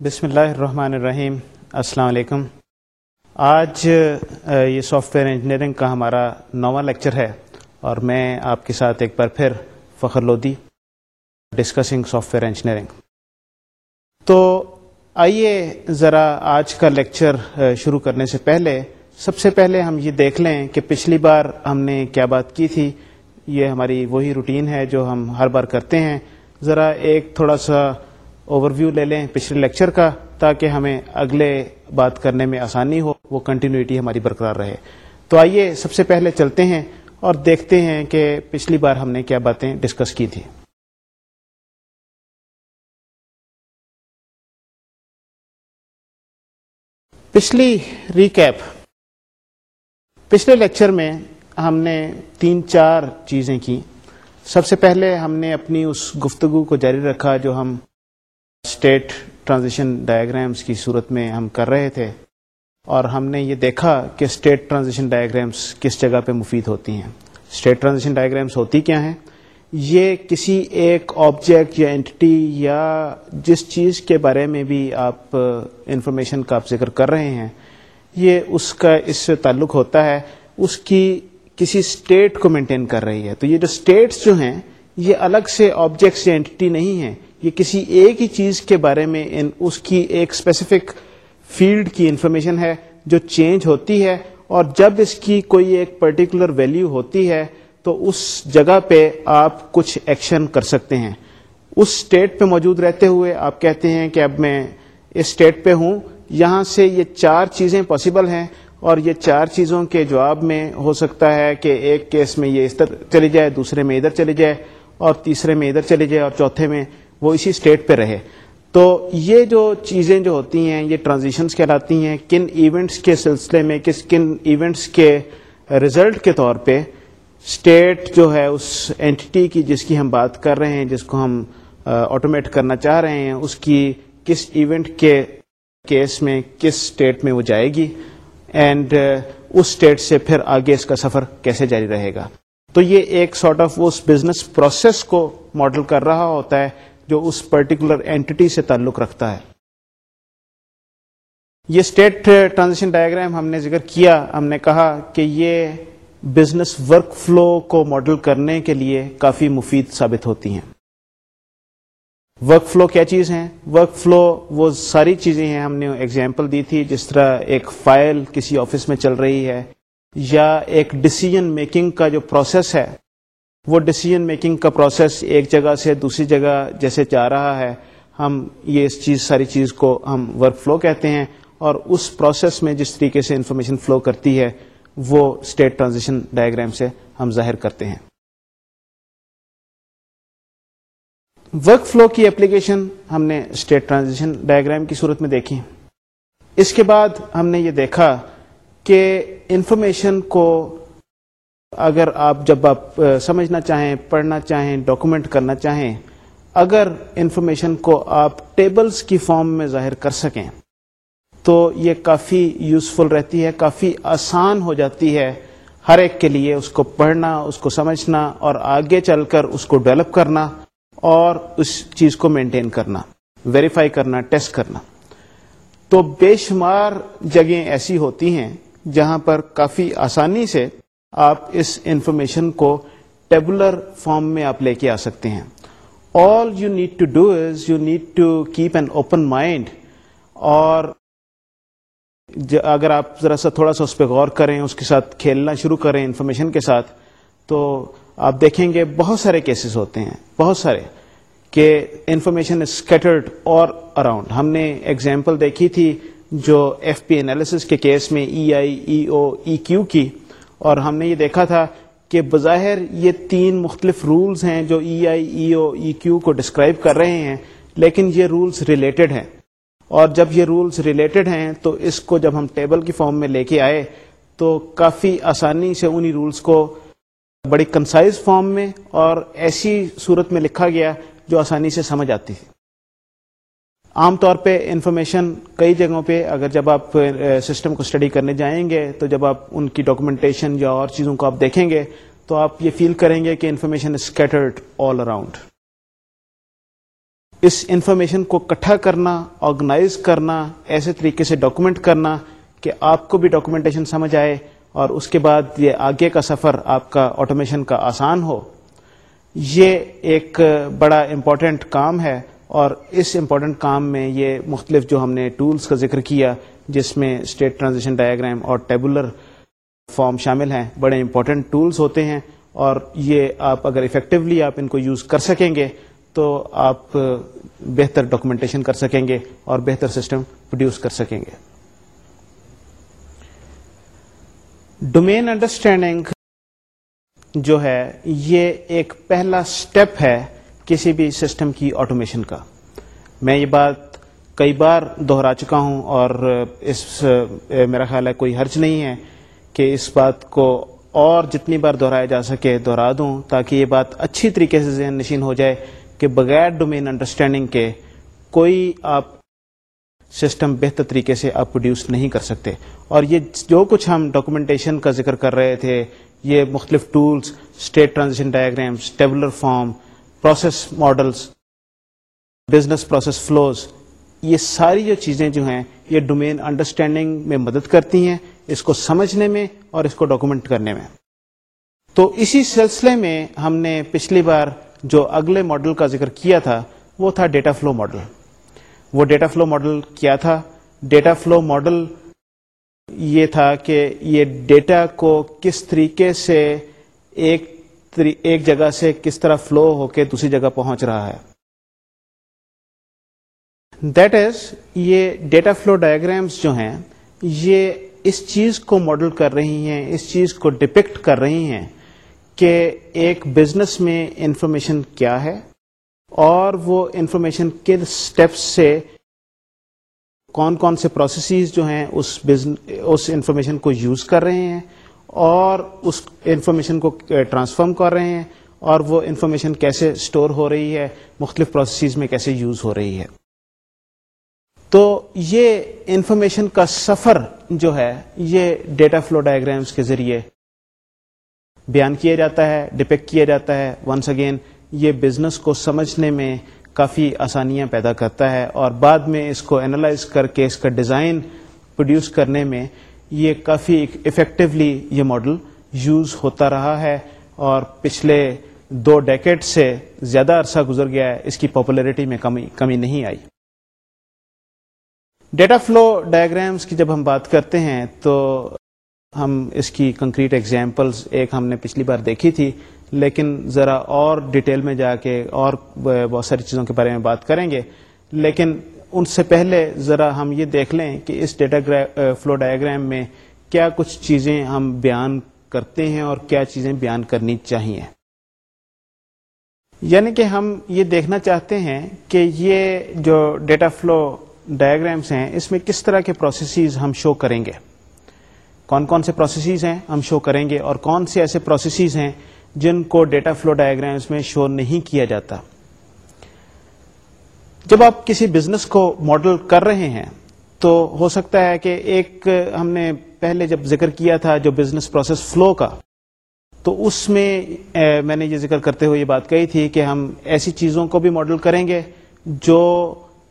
بسم اللہ الرحمن الرحیم۔ السلام علیکم۔ آج یہ سافٹ ویئر انجینئرنگ کا ہمارا نواں لیکچر ہے اور میں آپ کے ساتھ ایک بار پھر Fakhar Lodhi discussing software engineering تو آئیے ذرا آج کا لیکچر شروع کرنے سے پہلے سب سے پہلے ہم یہ دیکھ لیں کہ پچھلی بار ہم نے کیا بات کی تھی۔ یہ ہماری وہی روٹین ہے جو ہم ہر بار کرتے ہیں۔ ذرا ایک تھوڑا سا اوور ویو لے لیں پچھلے لیکچر کا تاکہ ہمیں اگلے بات کرنے میں آسانی ہو، وہ کنٹینیوٹی ہماری برقرار رہے۔ تو آئیے سب سے پہلے چلتے ہیں اور دیکھتے ہیں کہ پچھلی بار ہم نے کیا باتیں ڈسکس کی تھی پچھلی ریکیپ پچھلے لیکچر میں ہم نے تین چار چیزیں کی۔ سب سے پہلے ہم نے اپنی اس گفتگو کو جاری رکھا جو ہم اسٹیٹ ٹرانزیشن ڈائیگرامس کی صورت میں ہم کر رہے تھے اور ہم نے یہ دیکھا کہ اسٹیٹ ٹرانزیشن ڈائیگرامس کس جگہ پہ مفید ہوتی ہیں۔ اسٹیٹ ٹرانزیشن ڈائیگرامس ہوتی کیا ہیں؟ یہ کسی ایک آبجیکٹ یا اینٹی یا جس چیز کے بارے میں بھی آپ انفارمیشن کا آپ ذکر کر رہے ہیں، یہ اس کا اس سے تعلق ہوتا ہے، اس کی کسی اسٹیٹ کو مینٹین کر رہی ہے۔ تو یہ جو اسٹیٹس جو ہیں یہ الگ سے آبجیکٹس یا اینٹی نہیں ہیں۔ یہ کسی ایک ہی چیز کے بارے میں ان، اس کی ایک اسپیسیفک فیلڈ کی انفارمیشن ہے جو چینج ہوتی ہے اور جب اس کی کوئی ایک پرٹیکولر ویلیو ہوتی ہے تو اس جگہ پہ آپ کچھ ایکشن کر سکتے ہیں۔ اس اسٹیٹ پہ موجود رہتے ہوئے آپ کہتے ہیں کہ اب میں اس اسٹیٹ پہ ہوں۔ یہاں سے یہ چار چیزیں پاسبل ہیں اور یہ چار چیزوں کے جواب میں ہو سکتا ہے کہ ایک کیس میں یہ اس طرح چلی جائے، دوسرے میں ادھر چلی جائے۔ اور تیسرے میں ادھر چلی جائے اور چوتھے میں وہ اسی اسٹیٹ پہ رہے۔ تو یہ جو چیزیں جو ہوتی ہیں، یہ ٹرانزیشنس کہلاتی ہیں، کن ایونٹس کے سلسلے میں، کس کن ایونٹس کے ریزلٹ کے طور پہ اسٹیٹ جو ہے، اس اینٹی کی جس کی ہم بات کر رہے ہیں، جس کو ہم آٹومیٹ کرنا چاہ رہے ہیں، اس کی کس ایونٹ کے کیس میں، کس اسٹیٹ میں وہ جائے گی۔ اینڈ اس اسٹیٹ سے پھر آگے اس کا سفر کیسے جاری رہے گا۔ تو یہ ایک سارٹ آف اس بزنس پروسیس کو ماڈل کر رہا ہوتا ہے جو اس پرٹیکولر اینٹی سے تعلق رکھتا ہے۔ یہ اسٹیٹ ٹرانزیشن ڈائگرام ہم نے ذکر کیا، ہم نے کہا کہ یہ بزنس ورک فلو کو ماڈل کرنے کے لیے کافی مفید ثابت ہوتی ہیں۔ ورک فلو کیا چیز ہے ورک فلو وہ ساری چیزیں ہیں۔ ہم نے ایگزامپل دی تھی جس طرح ایک فائل کسی آفس میں چل رہی ہے۔ یا ایک ڈسیزن میکنگ کا جو پروسیس ہے، وہ ڈسیزن میکنگ کا پروسیس ایک جگہ سے دوسری جگہ جیسے جا رہا ہے، ہم یہ اس چیز، ساری چیز کو ہم ورک فلو کہتے ہیں اور اس پروسیس میں جس طریقے سے انفارمیشن فلو کرتی ہے، وہ اسٹیٹ ٹرانزیشن ڈائگرام سے ہم ظاہر کرتے ہیں۔ ورک فلو کی اپلیکیشن ہم نے اسٹیٹ ٹرانزیشن ڈائگرام کی صورت میں دیکھی۔ اس کے بعد ہم نے یہ دیکھا کہ انفارمیشن کو اگر آپ جب آپ سمجھنا چاہیں، پڑھنا چاہیں ڈاکومنٹ کرنا چاہیں، اگر انفارمیشن کو آپ ٹیبلز کی فارم میں ظاہر کر سکیں، تو یہ کافی یوزفل رہتی ہے، کافی آسان ہو جاتی ہے ہر ایک کے لیے اس کو پڑھنا، اس کو سمجھنا اور آگے چل کر اس کو ڈیولپ کرنا اور اس چیز کو مینٹین کرنا ویریفائی کرنا ٹیسٹ کرنا. تو بے شمار جگہیں ایسی ہوتی ہیں جہاں پر کافی آسانی سے آپ اس انفارمیشن کو ٹیبولر فارم میں آپ لے کے آ سکتے ہیں۔ All you need to do is you need to keep an open mind اور اگر آپ ذرا سا تھوڑا سا اس پہ غور کریں، اس کے ساتھ کھیلنا شروع کریں انفارمیشن کے ساتھ، تو آپ دیکھیں گے بہت سارے کیسز ہوتے ہیں۔ بہت سارے کہ انفارمیشن اسکیٹرڈ اور اراؤنڈ ہم نے ایگزامپل دیکھی تھی جو ایف پی انالیس کے کیس میں ای آئی ای او ای کیو کی، اور ہم نے یہ دیکھا تھا کہ بظاہر یہ تین مختلف رولز ہیں جو ای آئی ای او ای کیو کو ڈسکرائب کر رہے ہیں، لیکن یہ رولز ریلیٹڈ ہیں۔ اور جب یہ رولز ریلیٹڈ ہیں، تو اس کو جب ہم ٹیبل کی فارم میں لے کے آئے، تو کافی آسانی سے انہی رولز کو بڑی کنسائز فارم میں اور ایسی صورت میں لکھا گیا جو آسانی سے سمجھ آتی۔ تھی عام طور پہ انفارمیشن کئی جگہوں پہ، اگر جب آپ سسٹم کو اسٹڈی کرنے جائیں گے تو جب آپ ان کی ڈاکومنٹیشن یا اور چیزوں کو آپ دیکھیں گے تو آپ یہ فیل کریں گے کہ انفارمیشن اسکیٹرڈ آل اراؤنڈ اس انفارمیشن کو کٹھا کرنا آرگنائز کرنا، ایسے طریقے سے ڈاکومنٹ کرنا کہ آپ کو بھی ڈاکومنٹیشن سمجھ آئے اور اس کے بعد یہ آگے کا سفر آپ کا آٹومیشن کا آسان ہو۔ یہ ایک بڑا امپورٹنٹ کام ہے۔ اور اس امپورٹنٹ کام میں یہ مختلف جو ہم نے ٹولز کا ذکر کیا، جس میں اسٹیٹ ٹرانزیشن ڈایاگرام اور ٹیبولر فارم شامل ہیں، بڑے امپورٹنٹ ٹولز ہوتے ہیں اور یہ آپ اگر افیکٹولی آپ ان کو یوز کر سکیں گے، تو آپ بہتر ڈاکومنٹیشن کر سکیں گے اور بہتر سسٹم پروڈیوس کر سکیں گے۔ ڈومین انڈرسٹینڈنگ جو ہے، یہ ایک پہلا سٹیپ ہے۔ کسی بھی سسٹم کی آٹومیشن کا۔ میں یہ بات کئی بار دوہرا چکا ہوں اور اس، میرا خیال ہے کوئی حرج نہیں ہے کہ اس بات کو اور جتنی بار دہرایا جا سکے دہرا دوں تاکہ یہ بات اچھی طریقے سے ذہن نشین ہو جائے کہ بغیر ڈومین انڈرسٹینڈنگ کے کوئی آپ سسٹم بہتر طریقے سے آپ پروڈیوس نہیں کر سکتے۔ اور یہ جو کچھ ہم ڈاکومنٹیشن کا ذکر کر رہے تھے، یہ مختلف tools state transition diagrams tabular form process models business process flows یہ ساری جو چیزیں جو ہیں، یہ ڈومین انڈرسٹینڈنگ میں مدد کرتی ہیں اس کو سمجھنے میں اور اس کو ڈاکومنٹ کرنے میں۔ تو اسی سلسلے میں ہم نے پچھلی بار جو اگلے ماڈل کا ذکر کیا تھا، وہ تھا ڈیٹا فلو ماڈل وہ ڈیٹا فلو ماڈل کیا تھا؟ ڈیٹا فلو ماڈل یہ تھا کہ یہ ڈیٹا کو کس طریقے سے ایک ایک جگہ سے کس طرح فلو ہو کے دوسری جگہ پہنچ رہا ہے۔ دیٹ از یہ ڈیٹا فلو ڈائگرامس جو ہیں، یہ اس چیز کو ماڈل کر رہی ہیں، اس چیز کو ڈپکٹ کر رہی ہیں کہ ایک بزنس میں انفارمیشن کیا ہے اور وہ انفارمیشن کن اسٹیپس سے کون کون سے پروسیسز جو ہیں، اس اس انفارمیشن کو یوز کر رہے ہیں۔ اور اس انفارمیشن کو ٹرانسفارم کر رہے ہیں اور وہ انفارمیشن کیسے اسٹور ہو رہی ہے، مختلف پروسیسز میں کیسے یوز ہو رہی ہے۔ تو یہ انفارمیشن کا سفر جو ہے، یہ ڈیٹا فلو ڈائگرامس کے ذریعے بیان کیا جاتا ہے ڈپیکٹ کیا جاتا ہے۔ ونس اگین یہ بزنس کو سمجھنے میں کافی آسانیاں پیدا کرتا ہے اور بعد میں اس کو اینالائز کر کے اس کا ڈیزائن پروڈیوس کرنے میں یہ کافی افیکٹولی یہ ماڈل یوز ہوتا رہا ہے اور پچھلے دو ڈیکٹ سے زیادہ عرصہ گزر گیا ہے، اس کی پاپولیرٹی میں کمی کمی نہیں آئی۔ ڈیٹا فلو ڈائگرامس کی جب ہم بات کرتے ہیں تو ہم اس کی کنکریٹ ایگزامپلس ایک ہم نے پچھلی بار دیکھی تھی، لیکن ذرا اور ڈیٹیل میں جا کے اور بہت ساری چیزوں کے بارے میں بات کریں گے۔ لیکن ان سے پہلے ذرا ہم یہ دیکھ لیں کہ اس ڈیٹا فلو ڈائگرام میں کیا کچھ چیزیں ہم بیان کرتے ہیں اور کیا چیزیں بیان کرنی چاہیے۔ یعنی کہ ہم یہ دیکھنا چاہتے ہیں کہ یہ جو ڈیٹا فلو ڈائگرامس ہیں، اس میں کس طرح کے پروسیسز ہم شو کریں گے۔ کون کون سے پروسیسز ہیں ہم شو کریں گے اور کون سے ایسے پروسیسز ہیں جن کو ڈیٹا فلو ڈائگرامس میں شو نہیں کیا جاتا۔ جب آپ کسی بزنس کو ماڈل کر رہے ہیں، تو ہو سکتا ہے کہ ایک ہم نے پہلے جب ذکر کیا تھا جو بزنس پروسیس فلو کا، تو اس میں میں نے یہ ذکر کرتے ہوئے یہ بات کہی تھی کہ ہم ایسی چیزوں کو بھی ماڈل کریں گے جو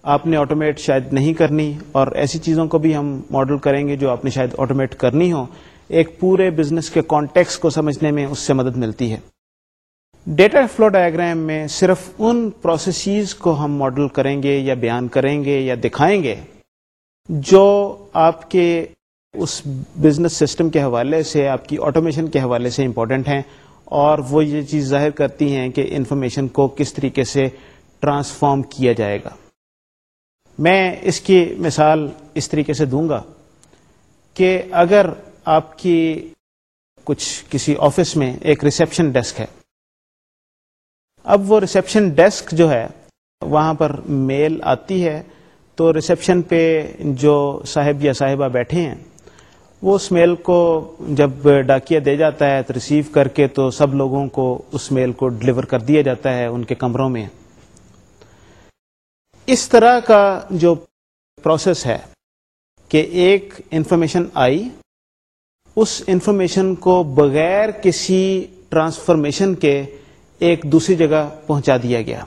آپ نے آٹومیٹ شاید نہیں کرنی اور ایسی چیزوں کو بھی ہم ماڈل کریں گے جو آپ نے شاید آٹومیٹ کرنی ہو ایک پورے بزنس کے کانٹیکس کو سمجھنے میں اس سے مدد ملتی ہے۔ ڈیٹا فلو ڈائگرام میں صرف ان پروسیسز کو ہم ماڈل کریں گے یا بیان کریں گے یا دکھائیں گے جو آپ کے اس بزنس سسٹم کے حوالے سے، آپ کی آٹومیشن کے حوالے سے امپورٹنٹ ہیں اور وہ یہ چیز ظاہر کرتی ہیں کہ انفارمیشن کو کس طریقے سے ٹرانسفارم کیا جائے گا۔ میں اس کی مثال اس طریقے سے دوں گا کہ اگر آپ کی کچھ کسی آفس میں ایک ریسپشن ڈیسک ہے اب وہ ریسپشن ڈیسک جو ہے، وہاں پر میل آتی ہے تو ریسپشن پہ جو صاحب یا صاحبہ بیٹھے ہیں، وہ اس میل کو جب ڈاکیا دے جاتا ہے تو ریسیو کر کے تو سب لوگوں کو اس میل کو ڈلیور کر دیا جاتا ہے ان کے کمروں میں۔ اس طرح کا جو پروسیس ہے کہ ایک انفارمیشن آئی، اس انفارمیشن کو بغیر کسی ٹرانسفارمیشن کے ایک دوسری جگہ پہنچا دیا گیا۔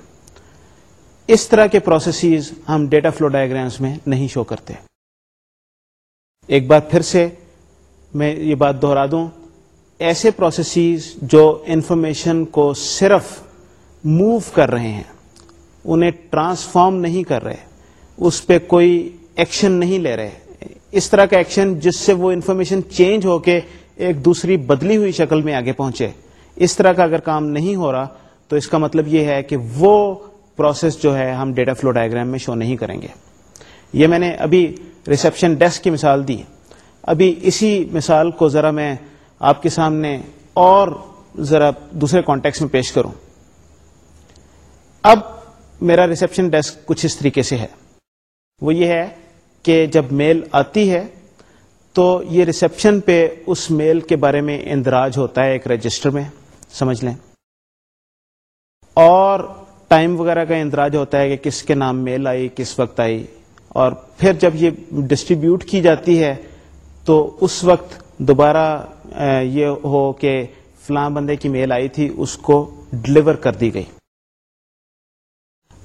اس طرح کے پروسیسز ہم ڈیٹا فلو ڈائگرامس میں نہیں شو کرتے۔ ایک بات پھر سے میں یہ بات دہرا دوں، ایسے پروسیسز جو انفارمیشن کو صرف موو کر رہے ہیں، انہیں ٹرانسفارم نہیں کر رہے، اس پہ کوئی ایکشن نہیں لے رہے۔ اس طرح کا ایکشن جس سے وہ انفارمیشن چینج ہو کے ایک دوسری بدلی ہوئی شکل میں آگے پہنچے۔ اس طرح کا اگر کام نہیں ہو رہا، تو اس کا مطلب یہ ہے کہ وہ پروسیس جو ہے ہم ڈیٹا فلو ڈائگرام میں شو نہیں کریں گے۔ یہ میں نے ابھی ریسپشن ڈیسک کی مثال دی۔ ابھی اسی مثال کو ذرا میں آپ کے سامنے اور ذرا دوسرے کانٹیکس میں پیش کروں۔ اب میرا ریسپشن ڈیسک کچھ اس طریقے سے ہے۔ وہ یہ ہے کہ جب میل آتی ہے، تو یہ ریسپشن پہ اس میل کے بارے میں اندراج ہوتا ہے ایک رجسٹر میں۔ سمجھ لیں۔ اور ٹائم وغیرہ کا اندراج ہوتا ہے کہ کس کے نام میل آئی، کس وقت آئی۔ اور پھر جب یہ ڈسٹریبیوٹ کی جاتی ہے، تو اس وقت دوبارہ یہ ہو کہ فلاں بندے کی میل آئی تھی، اس کو ڈلیور کر دی گئی۔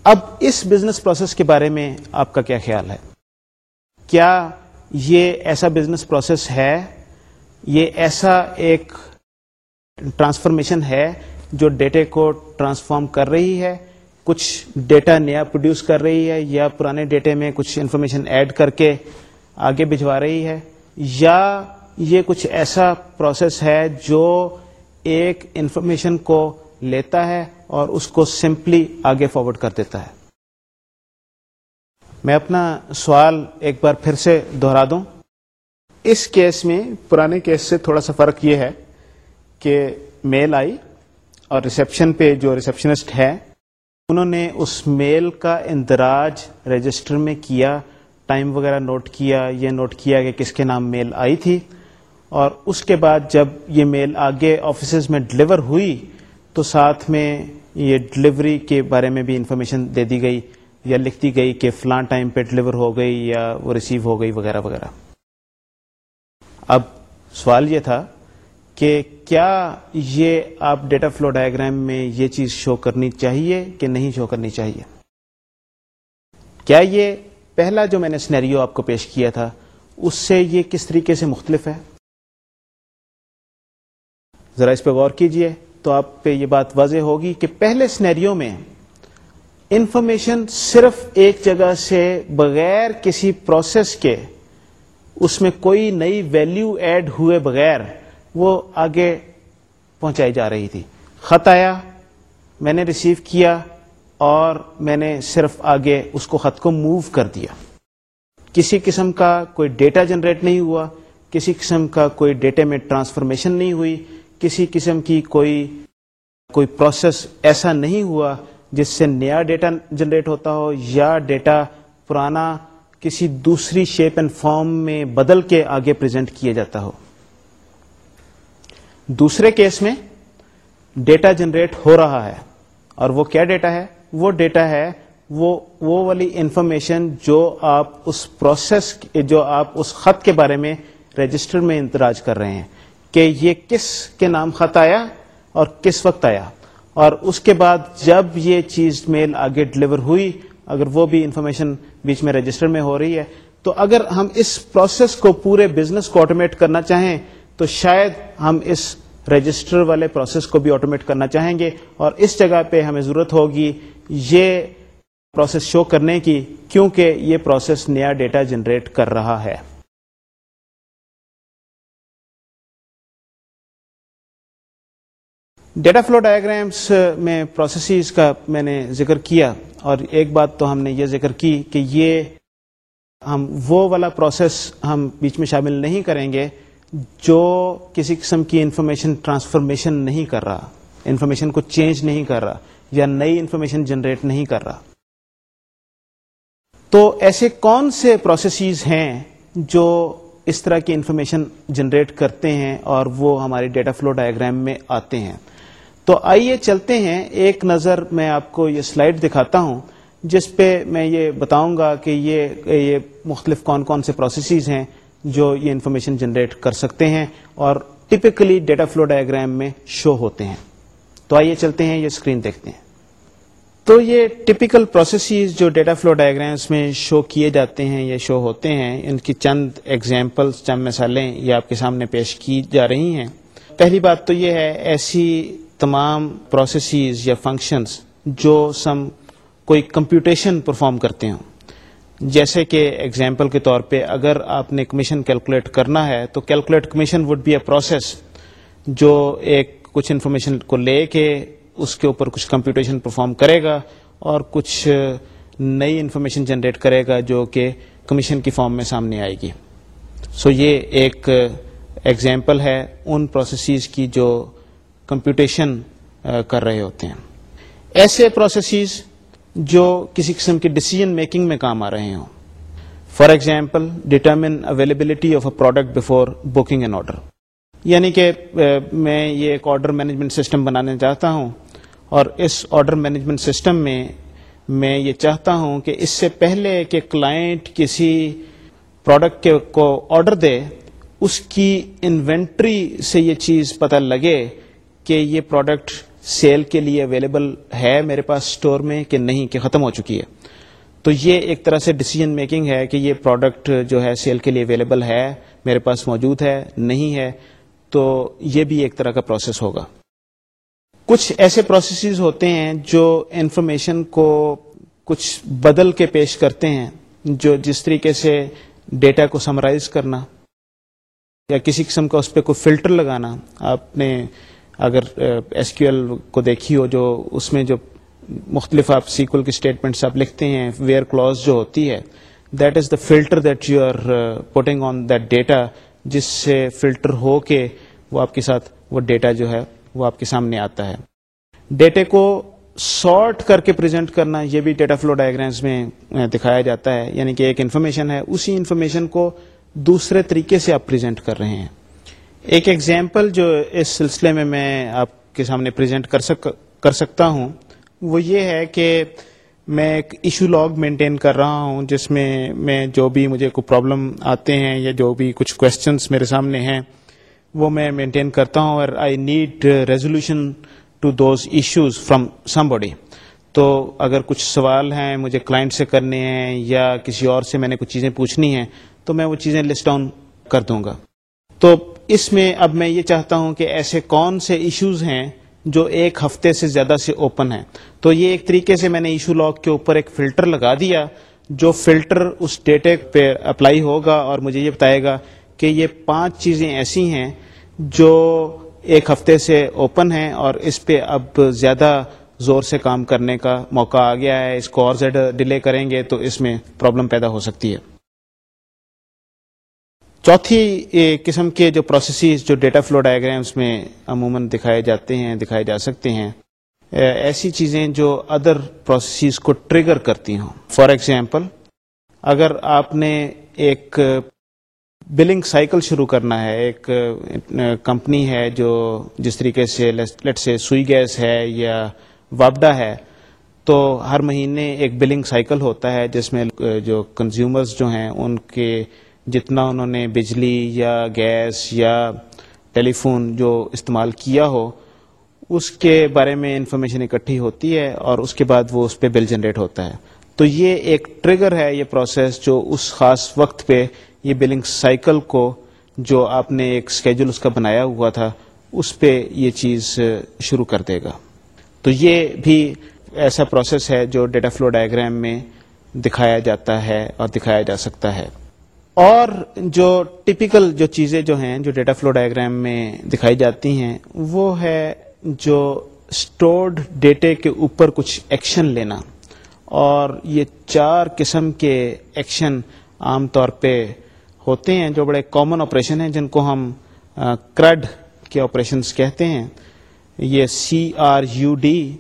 اب اس بزنس پروسیس کے بارے میں آپ کا کیا خیال ہے؟ کیا یہ ایسا بزنس پروسیس ہے؟ یہ ایسا ایک ٹرانسفارمیشن ہے جو ڈیٹے کو ٹرانسفارم کر رہی ہے، کچھ ڈیٹا نیا پروڈیوس کر رہی ہے یا پرانے ڈیٹے میں کچھ انفارمیشن ایڈ کر کے آگے بھجوا رہی ہے، یا یہ کچھ ایسا پروسیس ہے جو ایک انفارمیشن کو لیتا ہے اور اس کو سمپلی آگے فارورڈ کر دیتا ہے۔ میں اپنا سوال ایک بار پھر سے دوہرا دوں۔ اس کیس میں، پرانے کیس سے تھوڑا سا فرق یہ ہے کہ میل آئی اور ریسپشن پہ جو ریسپشنسٹ ہے، انہوں نے اس میل کا اندراج رجسٹر میں کیا ٹائم وغیرہ نوٹ کیا، یہ نوٹ کیا کہ کس کے نام میل آئی تھی۔ اور اس کے بعد جب یہ میل آگے آفیسز میں ڈلیور ہوئی، تو ساتھ میں یہ ڈلیوری کے بارے میں بھی انفارمیشن دے دی گئی یا لکھ دی گئی کہ فلاں ٹائم پہ ڈلیور ہو گئی یا وہ ریسیو ہو گئی وغیرہ وغیرہ۔ اب سوال یہ تھا کہ کیا یہ آپ ڈیٹا فلو ڈائگرام میں یہ چیز شو کرنی چاہیے کہ نہیں شو کرنی چاہیے؟ کیا یہ پہلا جو میں نے سنیریو آپ کو پیش کیا تھا، اس سے یہ کس طریقے سے مختلف ہے؟ ذرا اس پہ غور کیجیے تو آپ پہ یہ بات واضح ہوگی کہ پہلے سنیریو میں انفارمیشن صرف ایک جگہ سے بغیر کسی پروسیس کے اس میں کوئی نئی ویلیو ایڈ ہوئے بغیر وہ آگے پہنچائی جا رہی تھی۔ خط آیا، میں نے ریسیو کیا اور میں نے صرف آگے اس کو خط کو موو کر دیا۔ کسی قسم کا کوئی ڈیٹا جنریٹ نہیں ہوا، کسی قسم کا کوئی ڈیٹا میں ٹرانسفارمیشن نہیں ہوئی، کسی قسم کی کوئی کوئی پروسیس ایسا نہیں ہوا جس سے نیا ڈیٹا جنریٹ ہوتا ہو یا ڈیٹا پرانا کسی دوسری شیپ اینڈ فارم میں بدل کے آگے پریزنٹ کیا جاتا ہو۔ دوسرے کیس میں ڈیٹا جنریٹ ہو رہا ہے اور وہ کیا ڈیٹا ہے؟ وہ ڈیٹا ہے، وہ وہ والی انفارمیشن جو آپ اس پروسیس جو آپ اس خط کے بارے میں رجسٹر میں اندراج کر رہے ہیں کہ یہ کس کے نام خط آیا اور کس وقت آیا۔ اور اس کے بعد جب یہ چیز میل آگے ڈلیور ہوئی، اگر وہ بھی انفارمیشن بیچ میں رجسٹر میں ہو رہی ہے، تو اگر ہم اس پروسیس کو پورے بزنس کو آٹومیٹ کرنا چاہیں تو شاید ہم اس رجسٹر والے پروسیس کو بھی آٹومیٹ کرنا چاہیں گے اور اس جگہ پہ ہمیں ضرورت ہوگی یہ پروسیس شو کرنے کی کیونکہ یہ پروسیس نیا ڈیٹا جنریٹ کر رہا ہے۔ ڈیٹا فلو ڈائگرامس میں پروسیسز کا میں نے ذکر کیا اور ایک بات تو ہم نے یہ ذکر کی کہ یہ ہم وہ والا پروسیس ہم بیچ میں شامل نہیں کریں گے جو کسی قسم کی انفارمیشن ٹرانسفارمیشن نہیں کر رہا، انفارمیشن کو چینج نہیں کر رہا یا نئی انفارمیشن جنریٹ نہیں کر رہا۔ تو ایسے کون سے پروسیسز ہیں جو اس طرح کی انفارمیشن جنریٹ کرتے ہیں اور وہ ہمارے ڈیٹا فلو ڈائگرام میں آتے ہیں؟ تو آئیے چلتے ہیں۔ ایک نظر میں آپ کو یہ سلائڈ دکھاتا ہوں، جس پہ میں یہ بتاؤں گا کہ یہ یہ مختلف کون کون سے پروسیسز ہیں۔ جو یہ انفارمیشن جنریٹ کر سکتے ہیں اور ٹپکلی ڈیٹا فلو ڈائگرام میں شو ہوتے ہیں۔ تو آئیے چلتے ہیں، یہ اسکرین دیکھتے ہیں۔ تو یہ ٹپیکل پروسیسز جو ڈیٹا فلو ڈائگرامس میں شو کیے جاتے ہیں یا شو ہوتے ہیں، ان کی چند ایگزامپلس چند مثالیں یہ آپ کے سامنے پیش کی جا رہی ہیں۔ پہلی بات تو یہ ہے، ایسی تمام پروسیسز یا فنکشنز جو سم کوئی کمپیوٹیشن پرفارم کرتے ہوں۔ جیسے کہ ایگزامپل کے طور پہ اگر آپ نے کمیشن کیلکولیٹ کرنا ہے، تو calculate commission would be a process جو ایک کچھ انفارمیشن کو لے کے اس کے اوپر کچھ کمپیوٹیشن پرفارم کرے گا اور کچھ نئی انفارمیشن جنریٹ کرے گا جو کہ کمیشن کی فارم میں سامنے آئے گی۔ سو so یہ ایک ایگزامپل ہے ان پروسیسز کی جو کمپیوٹیشن کر رہے ہوتے ہیں۔ ایسے پروسیسز جو کسی قسم کی ڈسیزن میکنگ میں کام آ رہے ہوں۔ For example determine availability of a product before booking an order یعنی کہ میں یہ ایک آرڈر مینجمنٹ سسٹم بنانا چاہتا ہوں اور اس آرڈر مینجمنٹ سسٹم میں میں یہ چاہتا ہوں کہ اس سے پہلے کہ کلائنٹ کسی پروڈکٹ کے کو آرڈر دے، اس کی انوینٹری سے یہ چیز پتہ لگے کہ یہ پروڈکٹ سیل کے لیے اویلیبل ہے میرے پاس اسٹور میں کہ نہیں، کہ ختم ہو چکی ہے۔ تو یہ ایک طرح سے ڈسیزن میکنگ ہے کہ یہ پروڈکٹ جو ہے سیل کے لیے اویلیبل ہے، میرے پاس موجود ہے، نہیں ہے، تو یہ بھی ایک طرح کا پروسیس ہوگا۔ کچھ ایسے پروسیسز ہوتے ہیں جو انفارمیشن کو کچھ بدل کے پیش کرتے ہیں، جو جس طریقے سے ڈیٹا کو سمرائز کرنا یا کسی قسم کا اس پہ کوئی فلٹر لگانا، آپ نے اگر ایس کیو ایل کو دیکھی ہو جو اس میں جو مختلف آپ سیکول کی اسٹیٹمنٹس آپ لکھتے ہیں ویئر کلوز جو ہوتی ہے that is the filter that you are putting on that data جس سے فلٹر ہو کے وہ آپ کے ساتھ وہ ڈیٹا جو ہے وہ آپ کے سامنے آتا ہے۔ ڈیٹے کو سارٹ کر کے پریزنٹ کرنا، یہ بھی ڈیٹا فلو ڈائگرامس میں دکھایا جاتا ہے۔ یعنی کہ ایک انفارمیشن ہے، اسی انفارمیشن کو دوسرے طریقے سے آپ پریزنٹ کر رہے ہیں۔ ایک ایگزامپل جو اس سلسلے میں میں آپ کے سامنے پریزنٹ کر سک، کر سکتا ہوں، وہ یہ ہے کہ میں ایک ایشو لاگ مینٹین کر رہا ہوں، جس میں میں جو بھی مجھے کوئی پرابلم آتے ہیں یا جو بھی کچھ کوشچنس میرے سامنے ہیں، وہ میں مینٹین کرتا ہوں اور I need resolution to those issues from somebody تو اگر کچھ سوال ہیں مجھے کلائنٹ سے کرنے ہیں یا کسی اور سے میں نے کچھ چیزیں پوچھنی ہیں، تو میں وہ چیزیں لسٹ ڈاؤن کر دوں گا۔ تو اس میں اب میں یہ چاہتا ہوں کہ ایسے کون سے ایشوز ہیں جو ایک ہفتے سے زیادہ سے اوپن ہیں؟ تو یہ ایک طریقے سے میں نے ایشو لاگ کے اوپر ایک فلٹر لگا دیا، جو فلٹر اس ڈیٹے پہ اپلائی ہوگا اور مجھے یہ بتائے گا کہ یہ پانچ چیزیں ایسی ہیں جو ایک ہفتے سے اوپن ہیں اور اس پہ اب زیادہ زور سے کام کرنے کا موقع آ گیا ہے۔ اس کو اور زیادہ ڈیلے کریں گے تو اس میں پرابلم پیدا ہو سکتی ہے۔ چوتھی قسم کے جو پروسیسز جو ڈیٹا فلو ڈائگرامس میں عموماً دکھائے جاتے ہیں، دکھائے جا سکتے ہیں ایسی چیزیں جو ادر پروسیسز کو ٹریگر کرتی ہوں۔ فار ایگزامپل اگر آپ نے ایک بلنگ سائیکل شروع کرنا ہے، ایک کمپنی ہے جو جس طریقے سے لیٹ سے سوئی گیس ہے یا وابڈا ہے، تو ہر مہینے ایک بلنگ سائیکل ہوتا ہے جس میں، جو کنزیومرز جو ہیں، ان کے جتنا انہوں نے بجلی یا گیس یا ٹیلی فون جو استعمال کیا ہو، اس کے بارے میں انفارمیشن اکٹھی ہوتی ہے اور اس کے بعد وہ اس پہ بل جنریٹ ہوتا ہے۔ تو یہ ایک ٹریگر ہے یہ پروسیس جو اس خاص وقت پہ یہ بلنگ سائیکل کو جو آپ نے ایک اسکیجول اس کا بنایا ہوا تھا، اس پہ یہ چیز شروع کر دے گا۔ تو یہ بھی ایسا پروسیس ہے جو ڈیٹا فلو ڈائگرام میں دکھایا جاتا ہے اور دکھایا جا سکتا ہے۔ اور جو ٹپیکل جو چیزیں جو ہیں، جو ڈیٹا فلو ڈائگرام میں دکھائی جاتی ہیں، وہ ہے جو اسٹورڈ ڈیٹے کے اوپر کچھ ایکشن لینا۔ اور یہ چار قسم کے ایکشن عام طور پہ ہوتے ہیں، جو بڑے کامن آپریشن ہیں، جن کو ہم کرڈ کے آپریشنس کہتے ہیں۔ یہ C R U D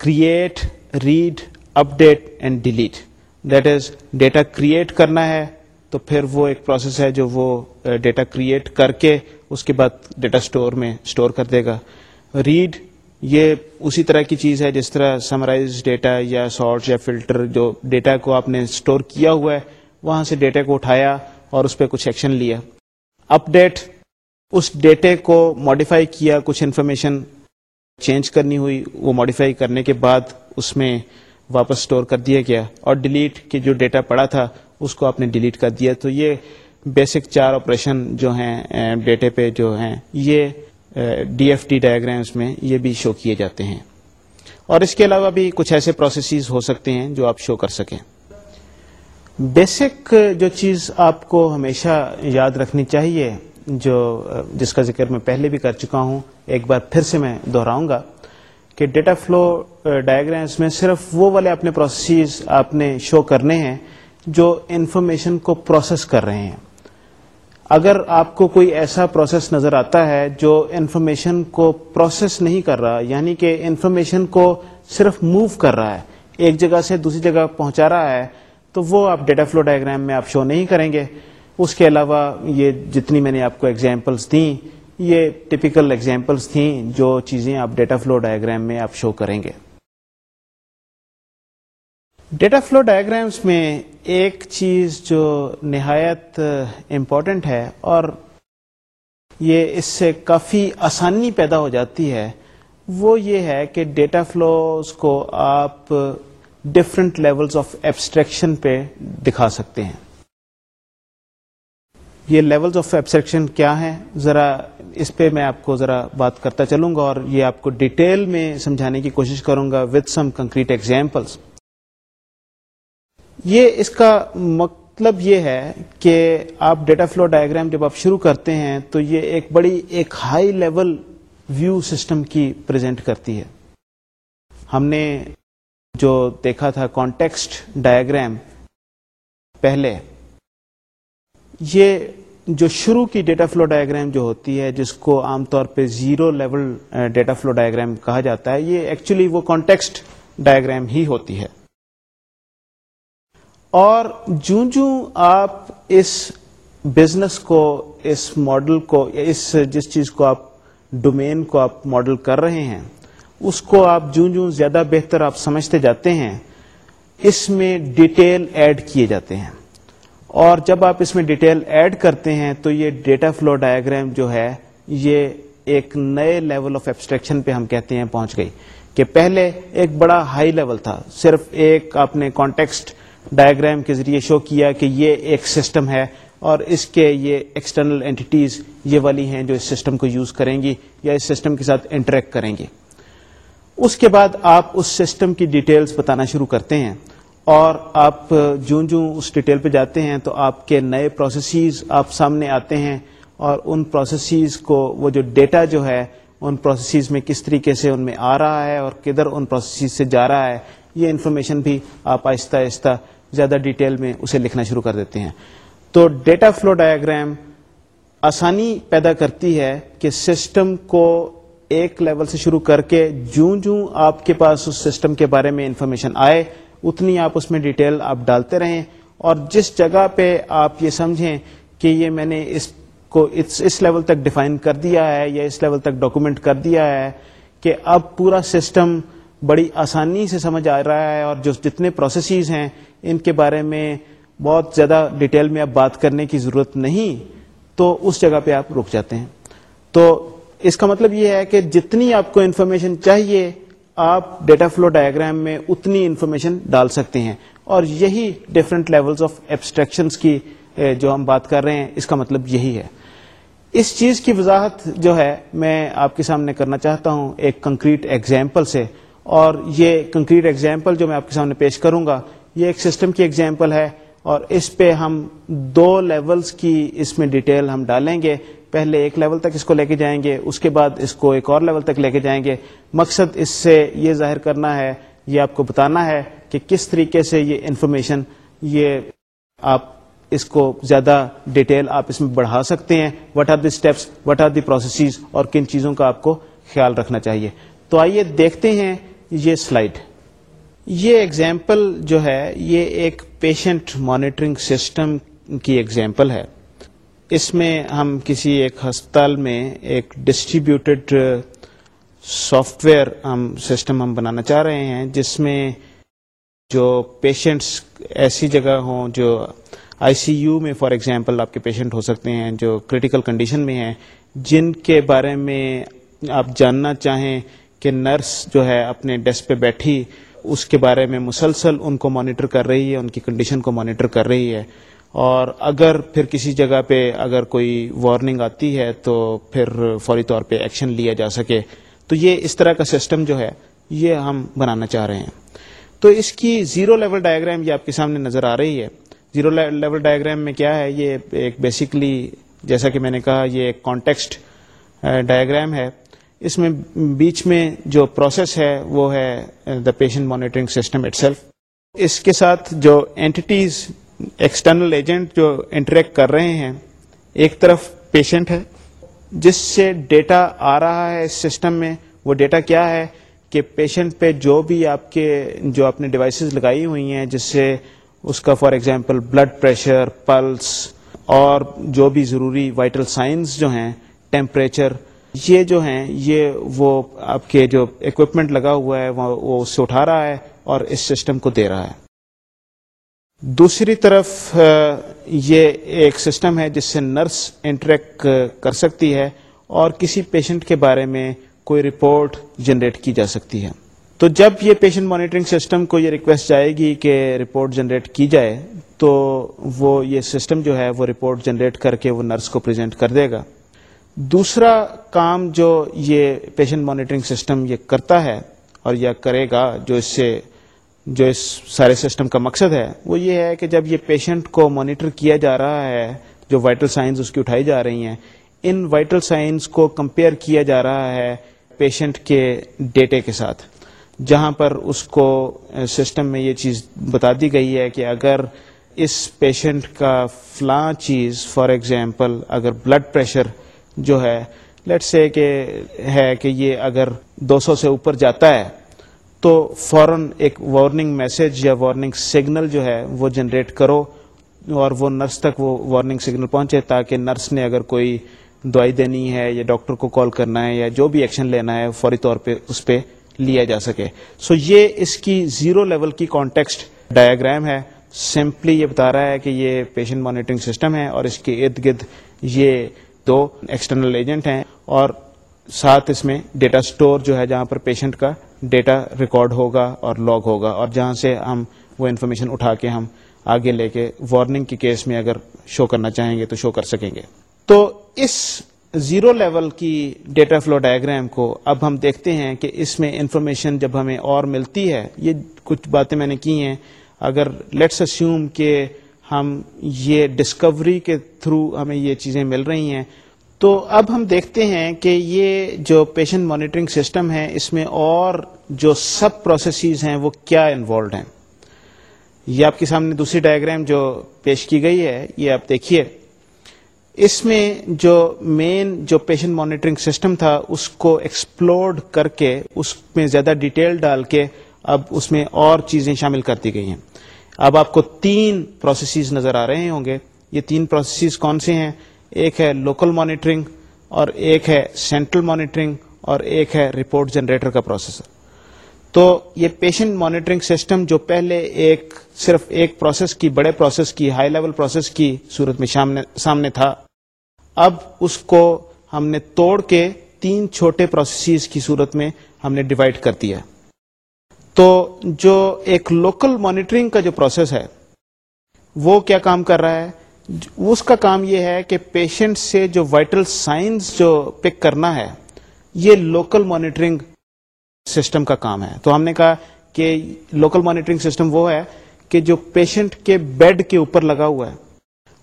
create read update and delete that is data create کرنا ہے تو پھر وہ ایک پروسیس ہے جو وہ ڈیٹا کریٹ کر کے اس کے بعد ڈیٹا اسٹور میں اسٹور کر دے گا۔ ریڈ یہ اسی طرح کی چیز ہے جس طرح سمرائز ڈیٹا یا سارٹ یا فلٹر جو ڈیٹا کو آپ نے اسٹور کیا ہوا ہے، وہاں سے ڈیٹا کو اٹھایا اور اس پہ کچھ ایکشن لیا۔ اپ ڈیٹ اس ڈیٹے کو ماڈیفائی کیا، کچھ انفارمیشن چینج کرنی ہوئی، وہ ماڈیفائی کرنے کے بعد اس میں واپس اسٹور کر دیا گیا۔ اور ڈیلیٹ کے جو ڈیٹا پڑا تھا اس کو آپ نے ڈیلیٹ کر دیا تو یہ بیسک چار آپریشن جو ہیں ڈیٹے پہ جو ہیں، یہ ڈی ایف ٹی ڈائگرامس میں یہ بھی شو کیے جاتے ہیں۔ اور اس کے علاوہ بھی کچھ ایسے پروسیسز ہو سکتے ہیں جو آپ شو کر سکیں۔ بیسک جو چیز آپ کو ہمیشہ یاد رکھنی چاہیے، جو جس کا ذکر میں پہلے بھی کر چکا ہوں، ایک بار پھر سے میں دہراؤں گا کہ ڈیٹا فلو ڈائگرامس میں صرف وہ والے اپنے پروسیسز آپ نے شو کرنے ہیں جو انفارمیشن کو پروسیس کر رہے ہیں۔ اگر آپ کو کوئی ایسا پروسیس نظر آتا ہے جو انفارمیشن کو پروسیس نہیں کر رہا یعنی کہ انفارمیشن کو صرف موو کر رہا ہے، ایک جگہ سے دوسری جگہ پہنچا رہا ہے، تو وہ آپ ڈیٹا فلو ڈائگرام میں آپ شو نہیں کریں گے۔ اس کے علاوہ یہ جتنی میں نے آپ کو ایگزامپلس دیں، یہ ٹپیکل ایگزامپلس تھیں جو چیزیں آپ ڈیٹا فلو ڈائگرام میں آپ شو کریں گے۔ ڈیٹا فلو ڈائگرامس میں ایک چیز جو نہایت امپورٹنٹ ہے اور یہ اس سے کافی آسانی پیدا ہو جاتی ہے، وہ یہ ہے کہ ڈیٹا فلوز کو آپ ڈفرنٹ لیولز آف ایبسٹریکشن پہ دکھا سکتے ہیں۔ یہ لیولز آف ایبسٹریکشن کیا ہیں؟ ذرا اس پہ میں آپ کو ذرا بات کرتا چلوں گا اور یہ آپ کو ڈیٹیل میں سمجھانے کی کوشش کروں گا وتھ سم کنکریٹ ایگزامپلس یہ اس کا مطلب یہ ہے کہ آپ ڈیٹا فلو ڈائگرام جب آپ شروع کرتے ہیں تو یہ ایک بڑی، ایک ہائی لیول ویو سسٹم کی پریزنٹ کرتی ہے۔ ہم نے جو دیکھا تھا کانٹیکسٹ ڈائگرام پہلے، یہ جو شروع کی ڈیٹا فلو ڈائگرام جو ہوتی ہے، جس کو عام طور پہ zero level data flow diagram کہا جاتا ہے، یہ ایکچولی وہ کانٹیکسٹ ڈائگرام ہی ہوتی ہے۔ اور جوں جوں آپ اس بزنس کو، اس ماڈل کو، یا اس جس چیز کو آپ ڈومین کو آپ ماڈل کر رہے ہیں، اس کو آپ جوں جوں زیادہ بہتر آپ سمجھتے جاتے ہیں، اس میں ڈیٹیل ایڈ کیے جاتے ہیں۔ اور جب آپ اس میں ڈیٹیل ایڈ کرتے ہیں تو یہ ڈیٹا فلو ڈائگرام جو ہے، یہ ایک نئے لیول آف ایبسٹریکشن پہ ہم کہتے ہیں پہنچ گئی کہ پہلے ایک بڑا ہائی لیول تھا، صرف ایک آپ نے کانٹیکسٹ ڈائگرام کے ذریعے شو کیا کہ یہ ایک سسٹم ہے اور اس کے یہ ایکسٹرنل اینٹیز یہ والی ہیں جو اس سسٹم کو یوز کریں گی یا اس سسٹم کے ساتھ انٹریکٹ کریں گی۔ اس کے بعد آپ اس سسٹم کی ڈیٹیلز بتانا شروع کرتے ہیں اور آپ جوں جوں اس ڈیٹیل پہ جاتے ہیں تو آپ کے نئے پروسیسز آپ سامنے آتے ہیں اور ان پروسیسز کو وہ جو ڈیٹا جو ہے ان پروسیسز میں کس طریقے سے ان میں آ رہا ہے اور کدھر ان پروسیسز سے جا رہا ہے یہ انفارمیشن بھی آپ آہستہ آہستہ زیادہ ڈیٹیل میں اسے لکھنا شروع کر دیتے ہیں۔ تو ڈیٹا فلو ڈایاگرام آسانی پیدا کرتی ہے کہ سسٹم کو ایک لیول سے شروع کر کے جوں جوں آپ کے پاس اس سسٹم کے بارے میں انفارمیشن آئے، اتنی آپ اس میں ڈیٹیل آپ ڈالتے رہیں۔ اور جس جگہ پہ آپ یہ سمجھیں کہ یہ میں نے اس کو اس لیول تک ڈیفائن کر دیا ہے یا اس لیول تک ڈاکومنٹ کر دیا ہے کہ اب پورا سسٹم بڑی آسانی سے سمجھ آ رہا ہے اور جو جتنے پروسیسز ہیں ان کے بارے میں بہت زیادہ ڈیٹیل میں اب بات کرنے کی ضرورت نہیں، تو اس جگہ پہ آپ رک جاتے ہیں۔ تو اس کا مطلب یہ ہے کہ جتنی آپ کو انفارمیشن چاہیے، آپ ڈیٹا فلو ڈائگرام میں اتنی انفارمیشن ڈال سکتے ہیں۔ اور یہی ڈفرینٹ لیولز آف ایبسٹریکشن کی جو ہم بات کر رہے ہیں، اس کا مطلب یہی ہے۔ اس چیز کی وضاحت جو ہے، میں آپ کے سامنے کرنا چاہتا ہوں ایک کنکریٹ ایگزامپل سے۔ اور یہ کنکریٹ ایگزامپل جو میں آپ کے سامنے پیش کروں گا یہ ایک سسٹم کی ایگزامپل ہے اور اس پہ ہم دو لیولز کی اس میں ڈیٹیل ہم ڈالیں گے۔ پہلے ایک لیول تک اس کو لے کے جائیں گے، اس کے بعد اس کو ایک اور لیول تک لے کے جائیں گے۔ مقصد اس سے یہ ظاہر کرنا ہے، یہ آپ کو بتانا ہے کہ کس طریقے سے یہ انفارمیشن یہ آپ اس کو زیادہ ڈیٹیل آپ اس میں بڑھا سکتے ہیں۔ What are the steps what are the processes اور کن چیزوں کا آپ کو خیال رکھنا چاہیے۔ تو آئیے دیکھتے ہیں یہ سلائڈ یہ ایگزامپل جو ہے، یہ ایک پیشنٹ مانیٹرنگ سسٹم کی ایگزامپل ہے۔ اس میں ہم کسی ایک ہسپتال میں ایک ڈسٹریبیوٹیڈ سافٹ ویئر ہم سسٹم ہم بنانا چاہ رہے ہیں، جس میں جو پیشنٹس ایسی جگہ ہوں جو آئی سی یو میں فار ایگزامپل آپ کے پیشنٹ ہو سکتے ہیں، جو کریٹیکل کنڈیشن میں ہیں، جن کے بارے میں آپ جاننا چاہیں کہ نرس جو ہے اپنے ڈیسک پہ بیٹھی اس کے بارے میں مسلسل ان کو مانیٹر کر رہی ہے، ان کی کنڈیشن کو مانیٹر کر رہی ہے۔ اور اگر پھر کسی جگہ پہ اگر کوئی وارننگ آتی ہے تو پھر فوری طور پہ ایکشن لیا جا سکے۔ تو یہ اس طرح کا سسٹم جو ہے، یہ ہم بنانا چاہ رہے ہیں۔ تو اس کی زیرو لیول ڈائگرام یہ آپ کے سامنے نظر آ رہی ہے۔ زیرو لیول ڈائگرام میں کیا ہے؟ یہ ایک بیسکلی جیسا کہ میں نے کہا، یہ ایک کانٹیکسٹ ڈائگرام ہے۔ اس میں بیچ میں جو پروسیس ہے، وہ ہے the patient monitoring system itself اس کے ساتھ جو اینٹیز ایکسٹرنل ایجنٹ جو انٹریکٹ کر رہے ہیں، ایک طرف پیشنٹ ہے، جس سے ڈیٹا آ رہا ہے اس سسٹم میں، وہ ڈیٹا کیا ہے؟ کہ پیشنٹ پہ جو بھی آپ کے، جو اپنے ڈیوائسز لگائی ہوئی ہیں، جس سے اس کا for example blood pressure pulse اور جو بھی ضروری وائٹل سائنس جو ہیں ٹیمپریچر یہ جو ہیں، یہ وہ آپ کے جو اکوپمنٹ لگا ہوا ہے، وہ اس سے اٹھا رہا ہے اور اس سسٹم کو دے رہا ہے۔ دوسری طرف یہ ایک سسٹم ہے جس سے نرس انٹریکٹ کر سکتی ہے اور کسی پیشنٹ کے بارے میں کوئی رپورٹ جنریٹ کی جا سکتی ہے۔ تو جب یہ پیشنٹ مانیٹرنگ سسٹم کو یہ ریکویسٹ جائے گی کہ رپورٹ جنریٹ کی جائے، تو وہ یہ سسٹم جو ہے، وہ رپورٹ جنریٹ کر کے وہ نرس کو پریزنٹ کر دے گا۔ دوسرا کام جو یہ پیشنٹ مانیٹرنگ سسٹم یہ کرتا ہے اور یہ کرے گا جو اس سے جو اس سارے سسٹم کا مقصد ہے، وہ یہ ہے کہ جب یہ پیشنٹ کو مانیٹر کیا جا رہا ہے، جو وائٹل سائنس اس کی اٹھائی جا رہی ہیں، ان وائٹل سائنس کو کمپیئر کیا جا رہا ہے پیشنٹ کے ڈیٹے کے ساتھ۔ جہاں پر اس کو سسٹم میں یہ چیز بتا دی گئی ہے کہ اگر اس پیشنٹ کا فلاں چیز فار ایگزامپل اگر بلڈ پریشر جو ہے لیٹ سے کہ ہے کہ یہ اگر دو سو سے اوپر جاتا ہے، تو فوراً ایک وارننگ میسج یا وارننگ سگنل جو ہے وہ جنریٹ کرو اور وہ نرس تک وہ وارننگ سگنل پہنچے تاکہ نرس نے اگر کوئی دوائی دینی ہے یا ڈاکٹر کو کال کرنا ہے یا جو بھی ایکشن لینا ہے فوری طور پہ اس پہ لیا جا سکے۔ سو so یہ اس کی زیرو لیول کی کانٹیکسٹ ڈایاگرام ہے۔ سمپلی یہ بتا رہا ہے کہ یہ پیشنٹ مانیٹرنگ سسٹم ہے اور اس کے ارد گرد یہ دو ایکسٹرنل ایجنٹ ہیں اور ساتھ اس میں ڈیٹا سٹور جو ہے جہاں پر پیشنٹ کا ڈیٹا ریکارڈ ہوگا اور لاگ ہوگا اور جہاں سے ہم وہ انفارمیشن اٹھا کے ہم آگے لے کے وارننگ کے کیس میں اگر شو کرنا چاہیں گے تو شو کر سکیں گے۔ تو اس زیرو لیول کی ڈیٹا فلو ڈائگرام کو اب ہم دیکھتے ہیں کہ اس میں انفارمیشن جب ہمیں اور ملتی ہے، یہ کچھ باتیں میں نے کی ہیں۔ اگر لیٹس اسیوم کہ ہم یہ ڈسکوری کے تھرو ہمیں یہ چیزیں مل رہی ہیں۔ تو اب ہم دیکھتے ہیں کہ یہ جو پیشنٹ مانیٹرنگ سسٹم ہے، اس میں اور جو سب پروسیسز ہیں، وہ کیا انوالوڈ ہیں۔ یہ آپ کے سامنے دوسری ڈائگرام جو پیش کی گئی ہے، یہ آپ دیکھیے۔ اس میں جو مین جو پیشنٹ مانیٹرنگ سسٹم تھا، اس کو ایکسپلورڈ کر کے، اس میں زیادہ ڈیٹیل ڈال کے اب اس میں اور چیزیں شامل کر دی گئی ہیں۔ اب آپ کو تین پروسیسز نظر آ رہے ہوں گے۔ یہ تین پروسیسز کون سے ہیں؟ ایک ہے لوکل مانیٹرنگ اور ایک ہے سینٹرل مانیٹرنگ اور ایک ہے رپورٹ جنریٹر کا پروسیسر تو یہ پیشنٹ مانیٹرنگ سسٹم جو پہلے ایک صرف ایک پروسیس کی، بڑے پروسیس کی ہائی لیول پروسیس کی صورت میں سامنے تھا۔ اب اس کو ہم نے توڑ کے تین چھوٹے پروسیسز کی صورت میں ہم نے ڈیوائڈ کر دیا۔ تو جو ایک لوکل مانیٹرنگ کا جو پروسیس ہے، وہ کیا کام کر رہا ہے؟ اس کا کام یہ ہے کہ پیشنٹ سے جو وائٹل سائنس جو پک کرنا ہے، یہ لوکل مانیٹرنگ سسٹم کا کام ہے۔ تو ہم نے کہا کہ لوکل مانیٹرنگ سسٹم وہ ہے کہ جو پیشنٹ کے بیڈ کے اوپر لگا ہوا ہے۔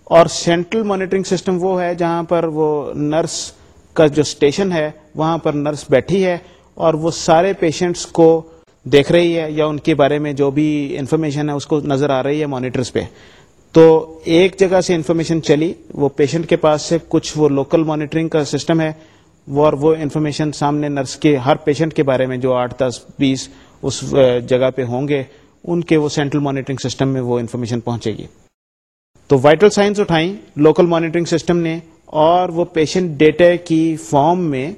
اور سینٹرل مانیٹرنگ سسٹم وہ ہے جہاں پر وہ نرس کا جو اسٹیشن ہے، وہاں پر نرس بیٹھی ہے اور وہ سارے پیشنٹس کو دیکھ رہی ہے یا ان کے بارے میں جو بھی انفارمیشن ہے، اس کو نظر آ رہی ہے مانیٹرس پہ۔ تو ایک جگہ سے انفارمیشن چلی، وہ پیشنٹ کے پاس سے کچھ وہ لوکل مانیٹرنگ کا سسٹم ہے اور وہ انفارمیشن سامنے نرس کے، ہر پیشنٹ کے بارے میں جو آٹھ، دس، بیس اس جگہ پہ ہوں گے، ان کے وہ سینٹرل مانیٹرنگ سسٹم میں وہ انفارمیشن پہنچے گی۔ تو وائٹل سائنس اٹھائیں لوکل مانیٹرنگ سسٹم نے اور وہ پیشنٹ ڈیٹا کی فارم میں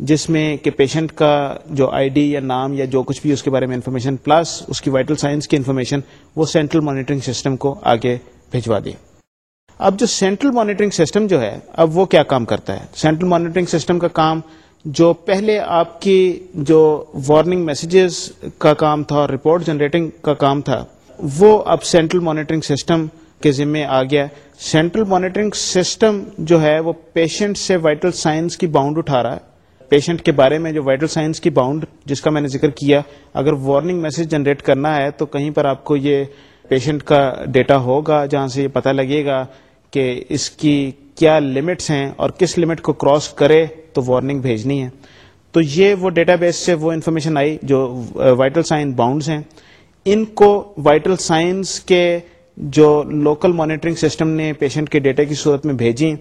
جس میں کہ پیشنٹ کا جو آئی ڈی یا نام یا جو کچھ بھی اس کے بارے میں انفارمیشن پلس اس کی وائٹل سائنس کی انفارمیشن وہ سینٹرل مانیٹرنگ سسٹم کو آگے بھجوا دی۔ اب جو سینٹرل مانیٹرنگ سسٹم جو ہے، اب وہ کیا کام کرتا ہے؟ سینٹرل مانیٹرنگ سسٹم کا کام جو پہلے آپ کی جو وارننگ میسیجز کا کام تھا اور رپورٹ جنریٹنگ کا کام تھا، وہ اب سینٹرل مانیٹرنگ سسٹم کے ذمے آ گیا۔ سینٹرل مانیٹرنگ سسٹم جو ہے، وہ پیشنٹ سے وائٹل سائنس کی باؤنڈ اٹھا رہا ہے۔ پیشنٹ کے بارے میں جو وائٹل سائنس کی باؤنڈ جس کا میں نے ذکر کیا، اگر وارننگ میسج جنریٹ کرنا ہے تو کہیں پر آپ کو یہ پیشنٹ کا ڈیٹا ہوگا جہاں سے یہ پتہ لگے گا کہ اس کی کیا لمٹس ہیں اور کس لمٹ کو کراس کرے تو وارننگ بھیجنی ہے۔ تو یہ وہ ڈیٹا بیس سے وہ انفارمیشن آئی جو وائٹل سائن باؤنڈز ہیں۔ ان کو وائٹل سائنس کے جو لوکل مانیٹرنگ سسٹم نے پیشنٹ کے ڈیٹا کی صورت میں بھیجی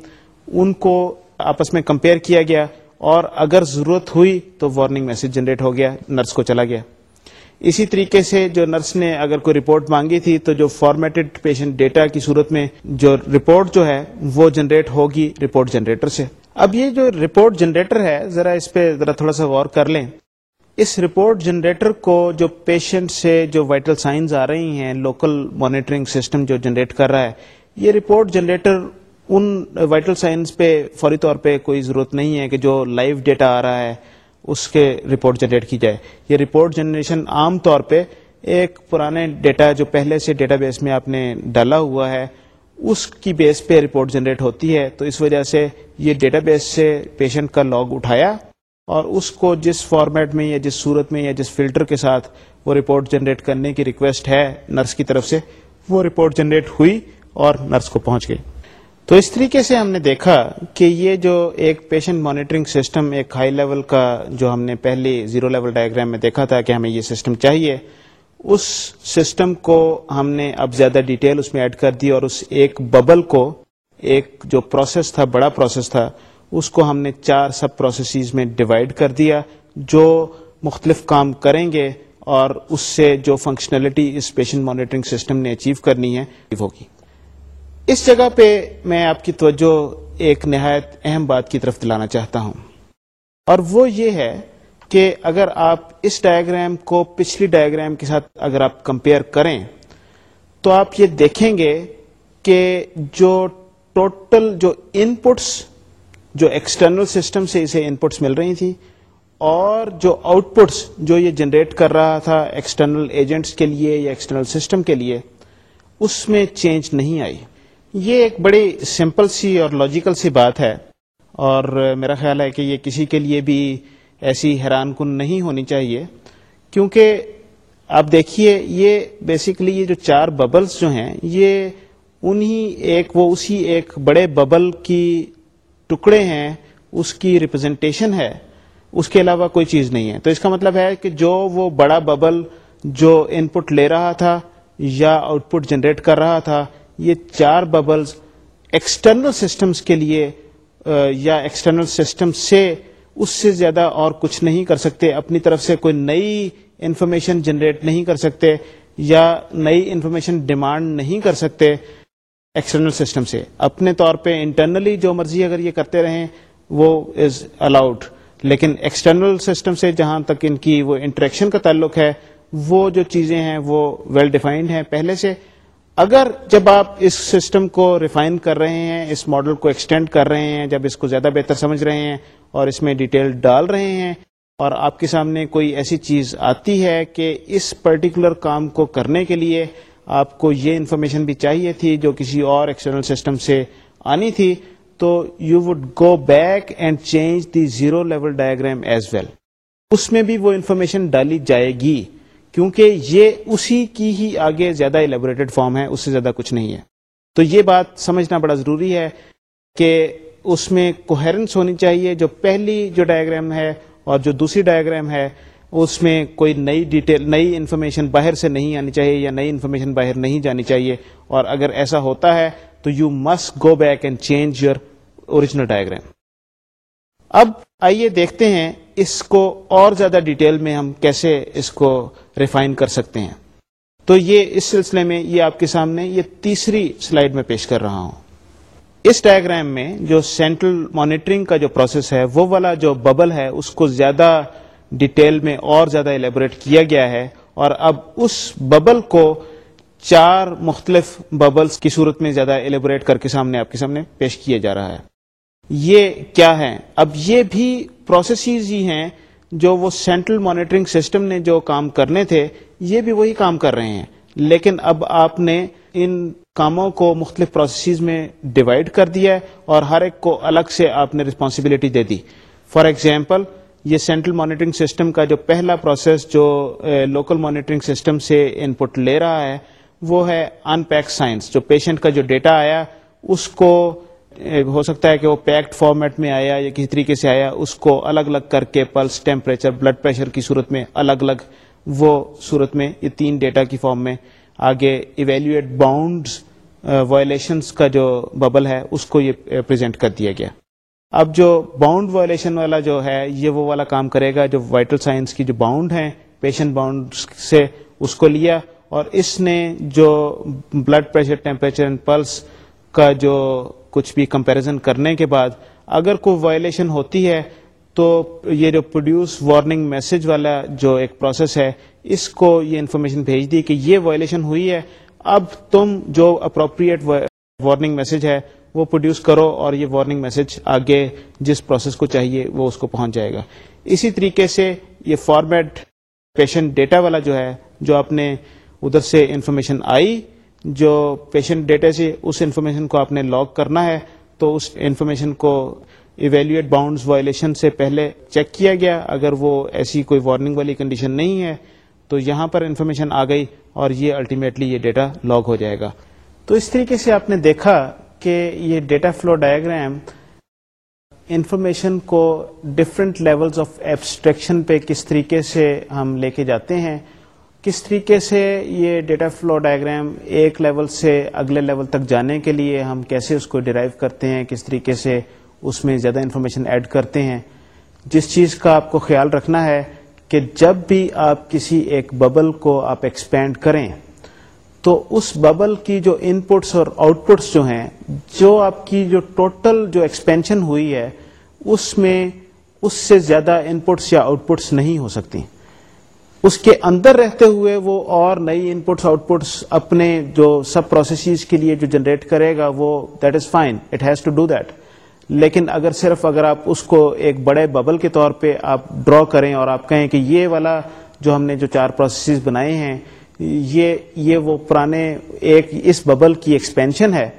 ان کو آپس میں کمپیئر کیا گیا۔ اور اگر ضرورت ہوئی تو وارننگ میسج جنریٹ ہو گیا نرس کو چلا گیا۔ اسی طریقے سے جو نرس نے اگر کوئی رپورٹ مانگی تھی تو جو فارمیٹڈ پیشنٹ ڈیٹا کی صورت میں جو رپورٹ جو ہے وہ جنریٹ ہوگی رپورٹ جنریٹر سے۔ اب یہ جو رپورٹ جنریٹر ہے، ذرا اس پہ ذرا تھوڑا سا غور کر لیں۔ اس رپورٹ جنریٹر کو جو پیشنٹ سے جو وائٹل سائنز آ رہی ہیں لوکل مانیٹرنگ سسٹم جو جنریٹ کر رہا ہے، یہ رپورٹ جنریٹر ان وائٹل سائنس پہ فوری طور پہ کوئی ضرورت نہیں ہے کہ جو لائیو ڈیٹا آ رہا ہے، اس کے رپورٹ جنریٹ کی جائے۔ یہ رپورٹ جنریشن عام طور پہ ایک پرانے ڈیٹا جو پہلے سے ڈیٹا بیس میں آپ نے ڈالا ہوا ہے، اس کی بیس پہ رپورٹ جنریٹ ہوتی ہے۔ تو اس وجہ سے یہ ڈیٹا بیس سے پیشنٹ کا لاگ اٹھایا اور اس کو جس فارمیٹ میں یا جس صورت میں یا جس فلٹر کے ساتھ وہ رپورٹ جنریٹ کرنے کی ریکویسٹ ہے نرس کی طرف سے، وہ رپورٹ جنریٹ ہوئی اور نرس کو پہنچ گئی۔ تو اس طریقے سے ہم نے دیکھا کہ یہ جو ایک پیشنٹ مانیٹرنگ سسٹم ایک ہائی لیول کا جو ہم نے پہلی زیرو لیول ڈائگرام میں دیکھا تھا کہ ہمیں یہ سسٹم چاہیے، اس سسٹم کو ہم نے اب زیادہ ڈیٹیل اس میں ایڈ کر دی اور اس ایک ببل کو، ایک جو پروسیس تھا، بڑا پروسیس تھا، اس کو ہم نے چار سب پروسیسز میں ڈیوائڈ کر دیا جو مختلف کام کریں گے اور اس سے جو فنکشنلٹی اس پیشنٹ مانیٹرنگ سسٹم نے اچیو کرنی ہے ہوگی۔ اس جگہ پہ میں آپ کی توجہ ایک نہایت اہم بات کی طرف دلانا چاہتا ہوں۔ اور وہ یہ ہے کہ اگر آپ اس ڈائگرام کو پچھلی ڈائگرام کے ساتھ اگر آپ کمپیئر کریں، تو آپ یہ دیکھیں گے کہ جو ٹوٹل جو ان پٹس جو ایکسٹرنل سسٹم سے اسے ان پٹس مل رہی تھی، اور جو آؤٹ پٹس جو یہ جنریٹ کر رہا تھا ایکسٹرنل ایجنٹس کے لیے یا ایکسٹرنل سسٹم کے لیے، اس میں چینج نہیں آئی۔ یہ ایک بڑی سمپل سی اور لاجیکل سی بات ہے اور میرا خیال ہے کہ یہ کسی کے لیے بھی ایسی حیران کن نہیں ہونی چاہیے، کیونکہ آپ دیکھیے، یہ بیسیکلی یہ جو چار ببلس جو ہیں، یہ انہی ایک، وہ اسی ایک بڑے ببل کی ٹکڑے ہیں، اس کی ریپرزینٹیشن ہے، اس کے علاوہ کوئی چیز نہیں ہے۔ تو اس کا مطلب ہے کہ جو وہ بڑا ببل جو ان پٹ لے رہا تھا یا آؤٹ پٹ جنریٹ کر رہا تھا یہ چار ببلز ایکسٹرنل سسٹمز کے لیے یا ایکسٹرنل سسٹم سے اس سے زیادہ اور کچھ نہیں کر سکتے، اپنی طرف سے کوئی نئی انفارمیشن جنریٹ نہیں کر سکتے، یا نئی انفارمیشن ڈیمانڈ نہیں کر سکتے ایکسٹرنل سسٹم سے۔ اپنے طور پہ انٹرنلی جو مرضی اگر یہ کرتے رہیں، وہ از الاؤڈ لیکن ایکسٹرنل سسٹم سے جہاں تک ان کی وہ انٹریکشن کا تعلق ہے، وہ جو چیزیں ہیں، وہ ویل ڈیفائنڈ ہیں۔ پہلے سے اگر جب آپ اس سسٹم کو ریفائن کر رہے ہیں، اس ماڈل کو ایکسٹینڈ کر رہے ہیں، جب اس کو زیادہ بہتر سمجھ رہے ہیں اور اس میں ڈیٹیل ڈال رہے ہیں اور آپ کے سامنے کوئی ایسی چیز آتی ہے کہ اس پرٹیکولر کام کو کرنے کے لیے آپ کو یہ انفارمیشن بھی چاہیے تھی جو کسی اور ایکسٹرنل سسٹم سے آنی تھی، تو you would go back and change the zero level diagram as well اس میں بھی وہ انفارمیشن ڈالی جائے گی۔ کیونکہ یہ اسی کی ہی آگے زیادہ الیبوریٹڈ فارم ہے، اس سے زیادہ کچھ نہیں ہے۔ تو یہ بات سمجھنا بڑا ضروری ہے کہ اس میں کوہرنس ہونی چاہیے۔ جو پہلی جو ڈائگرام ہے اور جو دوسری ڈائگرام ہے، اس میں کوئی نئی ڈیٹیل نئی انفارمیشن باہر سے نہیں آنی چاہیے یا نئی انفارمیشن باہر نہیں جانی چاہیے۔ اور اگر ایسا ہوتا ہے تو you must go back and change your original diagram اب آئیے دیکھتے ہیں اس کو اور زیادہ ڈیٹیل میں ہم کیسے اس کو ریفائن کر سکتے ہیں۔ تو یہ اس سلسلے میں یہ آپ کے سامنے یہ تیسری سلائیڈ میں پیش کر رہا ہوں۔ اس ڈائگرام میں جو سینٹرل مانیٹرنگ کا جو پروسیس ہے، وہ والا جو ببل ہے، اس کو زیادہ ڈیٹیل میں اور زیادہ ایلیبوریٹ کیا گیا ہے۔ اور اب اس ببل کو چار مختلف ببلز کی صورت میں زیادہ ایلیبوریٹ کر کے سامنے آپ کے سامنے پیش کیا جا رہا ہے۔ یہ کیا ہے اب یہ بھی پروسیسز ہی ہیں جو وہ سینٹرل مانیٹرنگ سسٹم نے جو کام کرنے تھے، یہ بھی وہی کام کر رہے ہیں۔ لیکن اب آپ نے ان کاموں کو مختلف پروسیسز میں ڈیوائڈ کر دیا ہے اور ہر ایک کو الگ سے آپ نے ریسپانسبلٹی دے دی۔ فار ایگزامپل یہ سینٹرل مانیٹرنگ سسٹم کا جو پہلا پروسیس جو لوکل مانیٹرنگ سسٹم سے ان پٹ لے رہا ہے، وہ ہے ان پیک سائنس جو پیشنٹ کا جو ڈیٹا آیا، اس کو ہو سکتا ہے کہ وہ پیکڈ فارمیٹ میں آیا یا کسی طریقے سے آیا، اس کو الگ الگ کر کے پلس ٹیمپریچر بلڈ پریشر کی صورت میں الگ الگ، وہ صورت میں یہ تین ڈیٹا کی فارم میں آگے ایویلویٹ باؤنڈز وائلیشنس کا جو ببل ہے، اس کو یہ پریزنٹ کر دیا گیا۔ اب جو باؤنڈ وائلیشن والا جو ہے، یہ وہ والا کام کرے گا جو وائٹل سائنس کی جو باؤنڈ ہیں پیشنٹ باؤنڈ سے اس کو لیا اور اس نے جو blood pressure temperature and pulse کا جو کچھ بھی کمپیرزن کرنے کے بعد اگر کوئی وائلیشن ہوتی ہے تو یہ جو پروڈیوس وارننگ میسج والا جو ایک پروسیس ہے، اس کو یہ انفارمیشن بھیج دی کہ یہ وائلیشن ہوئی ہے، اب تم جو اپروپریٹ وارننگ میسج ہے، وہ پروڈیوس کرو اور یہ وارننگ میسج آگے جس پروسیس کو چاہیے وہ اس کو پہنچ جائے گا۔ اسی طریقے سے یہ فارمیٹ پیشنٹ ڈیٹا والا جو ہے، جو آپ نے ادھر سے انفارمیشن آئی جو پیشنٹ ڈیٹا سے اس انفارمیشن کو آپ نے لاگ کرنا ہے، تو اس انفارمیشن کو ایویلویٹ باؤنڈز وائلیشن سے پہلے چیک کیا گیا۔ اگر وہ ایسی کوئی وارننگ والی کنڈیشن نہیں ہے، تو یہاں پر انفارمیشن آ گئی اور یہ الٹیمیٹلی یہ ڈیٹا لاگ ہو جائے گا۔ تو اس طریقے سے آپ نے دیکھا کہ یہ ڈیٹا فلو ڈائگرام انفارمیشن کو ڈفرینٹ لیولز آف ایبسٹریکشن پہ کس طریقے سے ہم لے کے جاتے ہیں۔ کس طریقے سے یہ ڈیٹا فلو ڈائگرام ایک لیول سے اگلے لیول تک جانے کے لیے ہم کیسے اس کو ڈرائیو کرتے ہیں، کس طریقے سے اس میں زیادہ انفارمیشن ایڈ کرتے ہیں، جس چیز کا آپ کو خیال رکھنا ہے کہ جب بھی آپ کسی ایک ببل کو آپ ایکسپینڈ کریں، تو اس ببل کی جو ان پٹس اور آؤٹ پٹس جو ہیں، جو آپ کی جو ٹوٹل جو ایکسپینشن ہوئی ہے، اس میں اس سے زیادہ ان پٹس یا آؤٹ پٹس نہیں ہو سکتی۔ اس کے اندر رہتے ہوئے وہ اور نئی ان پٹس آؤٹ پٹس اپنے جو سب پروسیسز کے لیے جو جنریٹ کرے گا، وہ that is fine it has to do that لیکن اگر صرف اگر آپ اس کو ایک بڑے ببل کے طور پہ آپ ڈرا کریں اور آپ کہیں کہ یہ والا جو ہم نے جو چار پروسیسز بنائے ہیں، یہ یہ وہ پرانے ایک اس ببل کی ایکسپینشن ہے،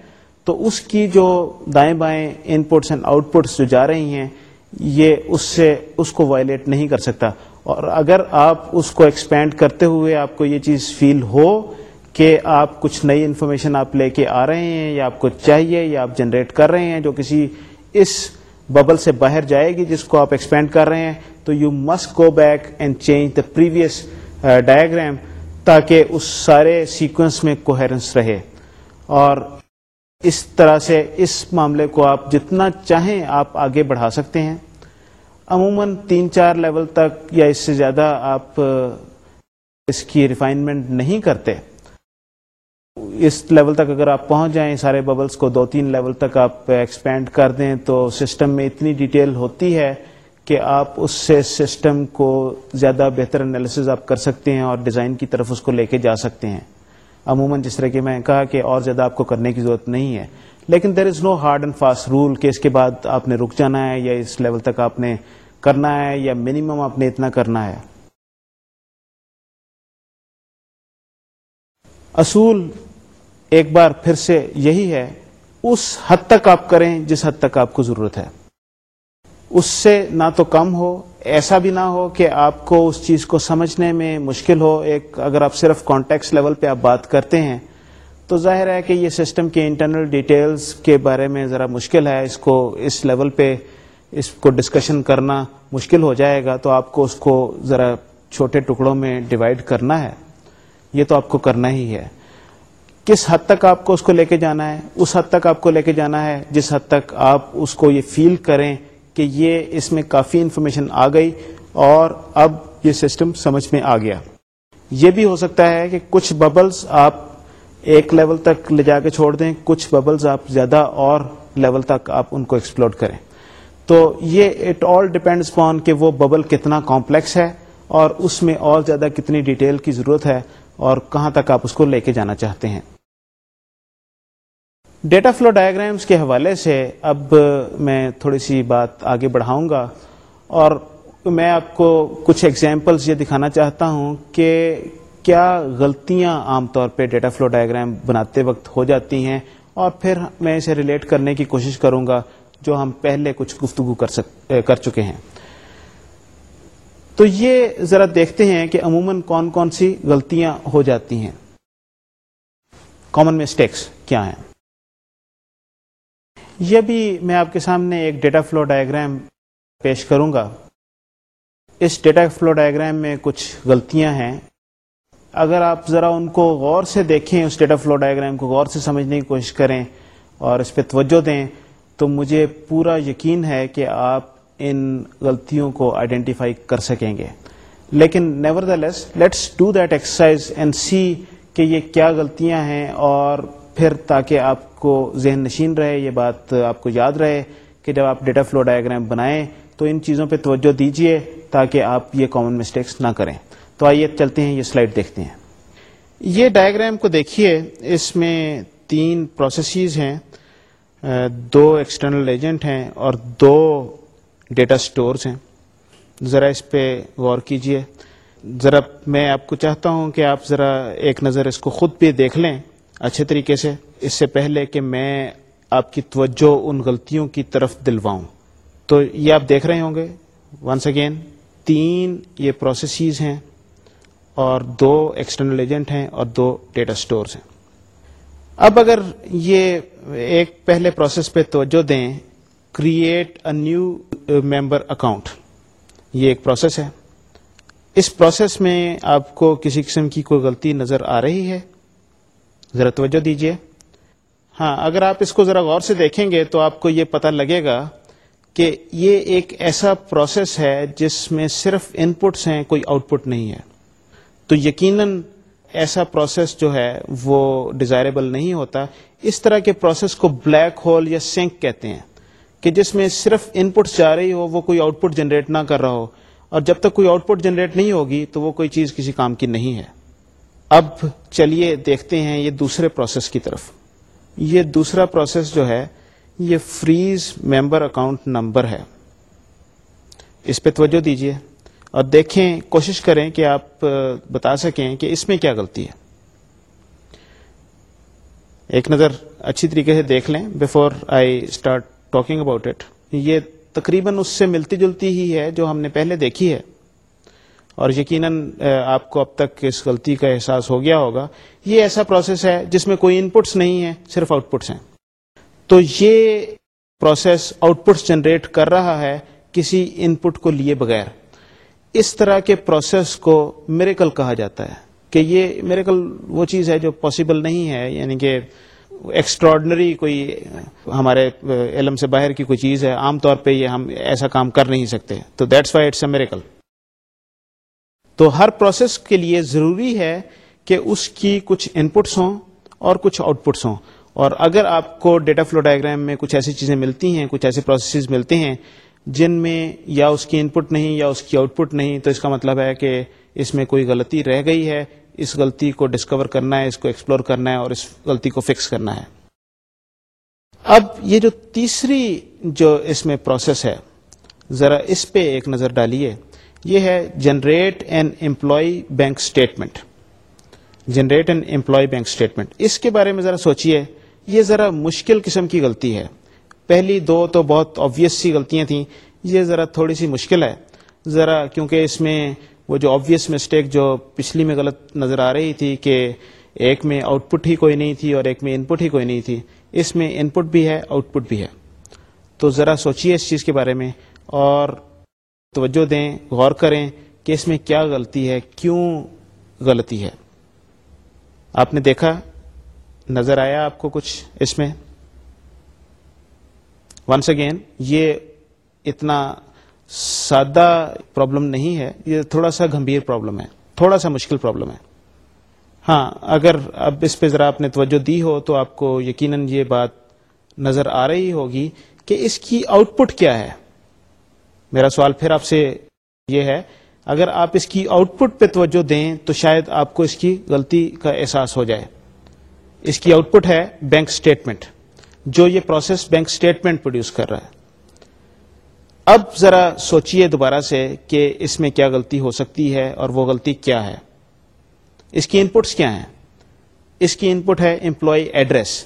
تو اس کی جو دائیں بائیں ان پٹس اینڈ آؤٹ پٹس جو جا رہی ہیں، یہ اس سے، اس کو وائلیٹ نہیں کر سکتا۔ اور اگر آپ اس کو ایکسپینڈ کرتے ہوئے آپ کو یہ چیز فیل ہو کہ آپ کچھ نئی انفارمیشن آپ لے کے آ رہے ہیں یا آپ کو چاہیے یا آپ جنریٹ کر رہے ہیں جو کسی اس ببل سے باہر جائے گی جس کو آپ ایکسپینڈ کر رہے ہیں، تو you must go back and change the previous diagram تاکہ اس سارے سیکوینس میں کوہرنس رہے۔ اور اس طرح سے اس معاملے کو آپ جتنا چاہیں آپ آگے بڑھا سکتے ہیں۔ عموماً تین چار لیول تک یا اس سے زیادہ آپ اس کی ریفائنمنٹ نہیں کرتے۔ اس لیول تک اگر آپ پہنچ جائیں، سارے ببلس کو دو تین لیول تک آپ ایکسپینڈ کر دیں، تو سسٹم میں اتنی ڈیٹیل ہوتی ہے کہ آپ اس سے سسٹم کو زیادہ بہتر انالیسز آپ کر سکتے ہیں اور ڈیزائن کی طرف اس کو لے کے جا سکتے ہیں۔ عموماً جس طرح کہ میں کہا کہ اور زیادہ آپ کو کرنے کی ضرورت نہیں ہے، لیکن there is no hard and fast rule کہ اس کے بعد آپ نے رک جانا ہے یا اس لیول تک آپ نے کرنا ہے یا منیمم آپ نے اتنا کرنا ہے۔ اصول ایک بار پھر سے یہی ہے، اس حد تک آپ کریں جس حد تک آپ کو ضرورت ہے۔ اس سے نہ تو کم ہو، ایسا بھی نہ ہو کہ آپ کو اس چیز کو سمجھنے میں مشکل ہو۔ ایک اگر آپ صرف کانٹیکس لیول پہ آپ بات کرتے ہیں، تو ظاہر ہے کہ یہ سسٹم کے انٹرنل ڈیٹیلز کے بارے میں ذرا مشکل ہے۔ اس کو، اس لیول پہ اس کو ڈسکشن کرنا مشکل ہو جائے گا۔ تو آپ کو اس کو ذرا چھوٹے ٹکڑوں میں ڈیوائڈ کرنا ہے۔ یہ تو آپ کو کرنا ہی ہے۔ کس حد تک آپ کو اس کو لے کے جانا ہے؟ اس حد تک آپ کو لے کے جانا ہے جس حد تک آپ اس کو یہ فیل کریں کہ یہ اس میں کافی انفارمیشن آ گئی اور اب یہ سسٹم سمجھ میں آ گیا۔ یہ بھی ہو سکتا ہے کہ کچھ ببلز آپ ایک لیول تک لے جا کے چھوڑ دیں، کچھ ببلز آپ زیادہ اور لیول تک آپ ان کو ایکسپلور کریں۔ تو یہ اٹ آل ڈپینڈس پون کہ وہ ببل کتنا کمپلیکس ہے اور اس میں اور زیادہ کتنی ڈیٹیل کی ضرورت ہے اور کہاں تک آپ اس کو لے کے جانا چاہتے ہیں۔ ڈیٹا فلو ڈائگرامس کے حوالے سے اب میں تھوڑی سی بات آگے بڑھاؤں گا اور میں آپ کو کچھ ایگزامپلس یہ دکھانا چاہتا ہوں کہ کیا غلطیاں عام طور پہ ڈیٹا فلو ڈائگرام بناتے وقت ہو جاتی ہیں اور پھر میں اسے ریلیٹ کرنے کی کوشش کروں گا جو ہم پہلے کچھ گفتگو کر سک کر چکے ہیں۔ تو یہ ذرا دیکھتے ہیں کہ عموماً کون کون سی غلطیاں ہو جاتی ہیں۔ کامن مسٹیکس کیا ہیں؟ یہ بھی میں آپ کے سامنے ایک ڈیٹا فلو ڈائگرام پیش کروں گا۔ اس ڈیٹا فلو ڈائگرام میں کچھ غلطیاں ہیں۔ اگر آپ ذرا ان کو غور سے دیکھیں، اس ڈیٹا فلو ڈائگرام کو غور سے سمجھنے کی کوشش کریں اور اس پہ توجہ دیں، تو مجھے پورا یقین ہے کہ آپ ان غلطیوں کو آئیڈینٹیفائی کر سکیں گے۔ لیکن nevertheless let's do that exercise and see کہ یہ کیا غلطیاں ہیں اور پھر تاکہ آپ کو ذہن نشین رہے، یہ بات آپ کو یاد رہے کہ جب آپ ڈیٹا فلو ڈائگرام بنائیں تو ان چیزوں پہ توجہ دیجیے تاکہ آپ یہ کامن مسٹیکس نہ کریں۔ تو آئیے چلتے ہیں، یہ سلائڈ دیکھتے ہیں۔ یہ ڈائگرام کو دیکھیے، اس میں تین پروسیسز ہیں، دو ایکسٹرنل ایجنٹ ہیں اور دو ڈیٹا سٹورز ہیں۔ ذرا اس پہ غور کیجیے۔ ذرا میں آپ کو چاہتا ہوں کہ آپ ذرا ایک نظر اس کو خود بھی دیکھ لیں اچھے طریقے سے۔ اس سے پہلے کہ میں آپ کی توجہ ان غلطیوں کی طرف دلواؤں۔ تو یہ آپ دیکھ رہے ہوں گے۔ ونس اگین تین یہ پروسیسز ہیں اور دو ایکسٹرنل ایجنٹ ہیں اور دو ڈیٹا سٹورز ہیں۔ اب اگر یہ ایک پہلے پروسیس پہ توجہ دیں create a new member account یہ ایک پروسیس ہے۔ اس پروسیس میں آپ کو کسی قسم کی کوئی غلطی نظر آ رہی ہے؟ ذرا توجہ دیجیے ہاں اگر آپ اس کو ذرا غور سے دیکھیں گے تو آپ کو یہ پتہ لگے گا کہ یہ ایک ایسا پروسیس ہے جس میں صرف ان پٹس ہیں، کوئی آؤٹ پٹ نہیں ہے۔ تو یقیناً ایسا پروسیس جو ہے وہ ڈیزائربل نہیں ہوتا۔ اس طرح کے پروسیس کو بلیک ہول یا سینک کہتے ہیں کہ جس میں صرف ان پٹس جا رہی ہو، وہ کوئی آؤٹ پٹ جنریٹ نہ کر رہا ہو۔ اور جب تک کوئی آؤٹ پٹ جنریٹ نہیں ہوگی تو وہ کوئی چیز کسی کام کی نہیں ہے۔ اب چلیے دیکھتے ہیں یہ دوسرے پروسیس کی طرف۔ یہ دوسرا پروسیس جو ہے، یہ فریز ممبر اکاؤنٹ نمبر ہے۔ اس پہ توجہ دیجیے اور دیکھیں، کوشش کریں کہ آپ بتا سکیں کہ اس میں کیا غلطی ہے۔ ایک نظر اچھی طریقے سے دیکھ لیں before I start talking about it یہ تقریباً اس سے ملتی جلتی ہی ہے جو ہم نے پہلے دیکھی ہے۔ اور یقیناً آپ کو اب تک اس غلطی کا احساس ہو گیا ہوگا یہ ایسا پروسیس ہے جس میں کوئی ان پٹس نہیں ہے صرف آؤٹ پٹس ہیں۔ تو یہ پروسیس آؤٹ پٹس جنریٹ کر رہا ہے کسی ان پٹ کو لیے بغیر۔ اس طرح کے پروسیس کو میریکل کہا جاتا ہے کہ یہ میریکل وہ چیز ہے جو پاسبل نہیں ہے یعنی کہ ایکسٹراڈنری کوئی ہمارے علم سے باہر کی کوئی چیز ہے، عام طور پہ یہ ہم ایسا کام کر نہیں سکتے۔ تو that's why it's a miracle تو ہر پروسیس کے لیے ضروری ہے کہ اس کی کچھ ان پٹس ہوں اور کچھ آؤٹ پٹس ہوں۔ اور اگر آپ کو ڈیٹا فلو ڈائگرام میں کچھ ایسی چیزیں ملتی ہیں، کچھ ایسے پروسیسز ملتے ہیں جن میں یا اس کی ان پٹ نہیں یا اس کی آؤٹ پٹ نہیں، تو اس کا مطلب ہے کہ اس میں کوئی غلطی رہ گئی ہے۔ اس غلطی کو ڈسکور کرنا ہے، اس کو ایکسپلور کرنا ہے اور اس غلطی کو فکس کرنا ہے۔ اب یہ جو تیسری جو اس میں پروسیس ہے، ذرا اس پہ ایک نظر ڈالیے۔ یہ ہے generate an employee bank statement generate an employee bank statement اس کے بارے میں ذرا سوچیے یہ ذرا مشکل قسم کی غلطی ہے پہلی دو تو بہت آبویس سی غلطیاں تھیں یہ ذرا تھوڑی سی مشکل ہے ذرا کیونکہ اس میں وہ جو آبویس مسٹیک جو پچھلی میں غلط نظر آ رہی تھی کہ ایک میں آؤٹ پٹ ہی کوئی نہیں تھی اور ایک میں ان پٹ ہی کوئی نہیں تھی اس میں ان پٹ بھی ہے آؤٹ پٹ بھی ہے تو ذرا سوچیے اس چیز کے بارے میں اور توجہ دیں غور کریں کہ اس میں کیا غلطی ہے کیوں غلطی ہے آپ نے دیکھا نظر آیا آپ کو کچھ اس میں؟ ونس اگین یہ اتنا سادہ پرابلم نہیں ہے، یہ تھوڑا سا گمبھیر پرابلم ہے، تھوڑا سا مشکل پرابلم ہے۔ ہاں اگر اب اس پہ ذرا آپ نے توجہ دی ہو تو آپ کو یقیناً یہ بات نظر آ رہی ہوگی کہ اس کی آؤٹ پٹ کیا ہے۔ میرا سوال پھر آپ سے یہ ہے اگر آپ اس کی آؤٹ پٹ پہ توجہ دیں تو شاید آپ کو اس کی غلطی کا احساس ہو جائے۔ اس کی آؤٹ پٹ ہے بینک اسٹیٹمنٹ جو یہ پروسیس بینک اسٹیٹمنٹ پروڈیوس کر رہا ہے۔ اب ذرا سوچئے دوبارہ سے کہ اس میں کیا غلطی ہو سکتی ہے اور وہ غلطی کیا ہے۔ اس کی انپٹس کیا ہیں؟ اس کی انپٹ ہے امپلائی ایڈریس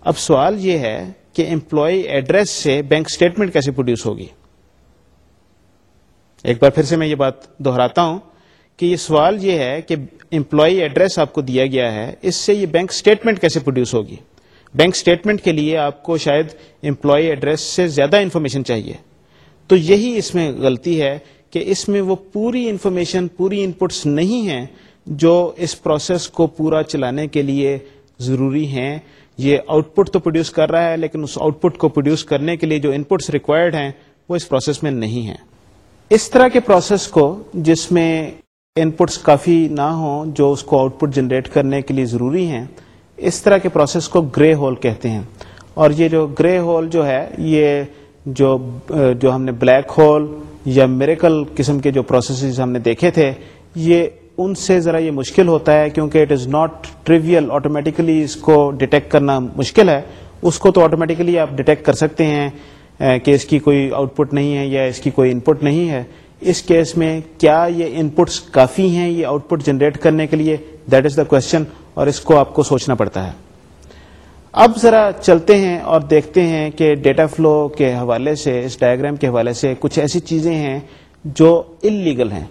اب سوال یہ ہے کہ امپلائی ایڈریس سے بینک اسٹیٹمنٹ کیسے پروڈیوس ہوگی؟ ایک بار پھر سے میں یہ بات دہراتا ہوں کہ یہ سوال یہ ہے کہ امپلائی ایڈریس آپ کو دیا گیا ہے، اس سے یہ بینک اسٹیٹمنٹ کیسے پروڈیوس ہوگی؟ بینک اسٹیٹمنٹ کے لیے آپ کو شاید امپلائی ایڈریس سے زیادہ انفارمیشن چاہیے۔ تو یہی اس میں غلطی ہے کہ اس میں وہ پوری انفارمیشن پوری انپٹس نہیں ہیں جو اس پروسیس کو پورا چلانے کے لیے ضروری ہیں۔ یہ آؤٹ پٹ تو پروڈیوس کر رہا ہے، لیکن اس آؤٹ پٹ کو پروڈیوس کرنے کے لیے جو انپٹس ریکوائرڈ ہیں وہ اس پروسیس میں نہیں ہیں۔ اس طرح کے پروسیس کو جس میں انپٹس کافی نہ ہوں، جو اس کو آؤٹ پٹ جنریٹ کرنے کے لیے ضروری ہیں، اس طرح کے پروسیس کو گرے ہول کہتے ہیں۔ اور یہ جو گرے ہول جو ہے، یہ جو جو ہم نے بلیک ہول یا میریکل قسم کے جو پروسیسز ہم نے دیکھے تھے، یہ ان سے ذرا یہ مشکل ہوتا ہے کیونکہ it is not trivial automatically اس کو ڈیٹیکٹ کرنا مشکل ہے۔ اس کو تو آٹومیٹیکلی آپ ڈیٹیکٹ کر سکتے ہیں۔ کہ اس کی کوئی آؤٹ پٹ نہیں ہے یا اس کی کوئی انپٹ نہیں ہے، اس کیس میں کیا یہ انپٹس کافی ہیں یہ آؤٹ پٹ جنریٹ کرنے کے لیے? دیٹ از دا کوشچن اور اس کو آپ کو سوچنا پڑتا ہے۔ اب ذرا چلتے ہیں اور دیکھتے ہیں کہ ڈیٹا فلو کے حوالے سے، اس ڈائگرام کے حوالے سے کچھ ایسی چیزیں ہیں جو انلیگل ہیں۔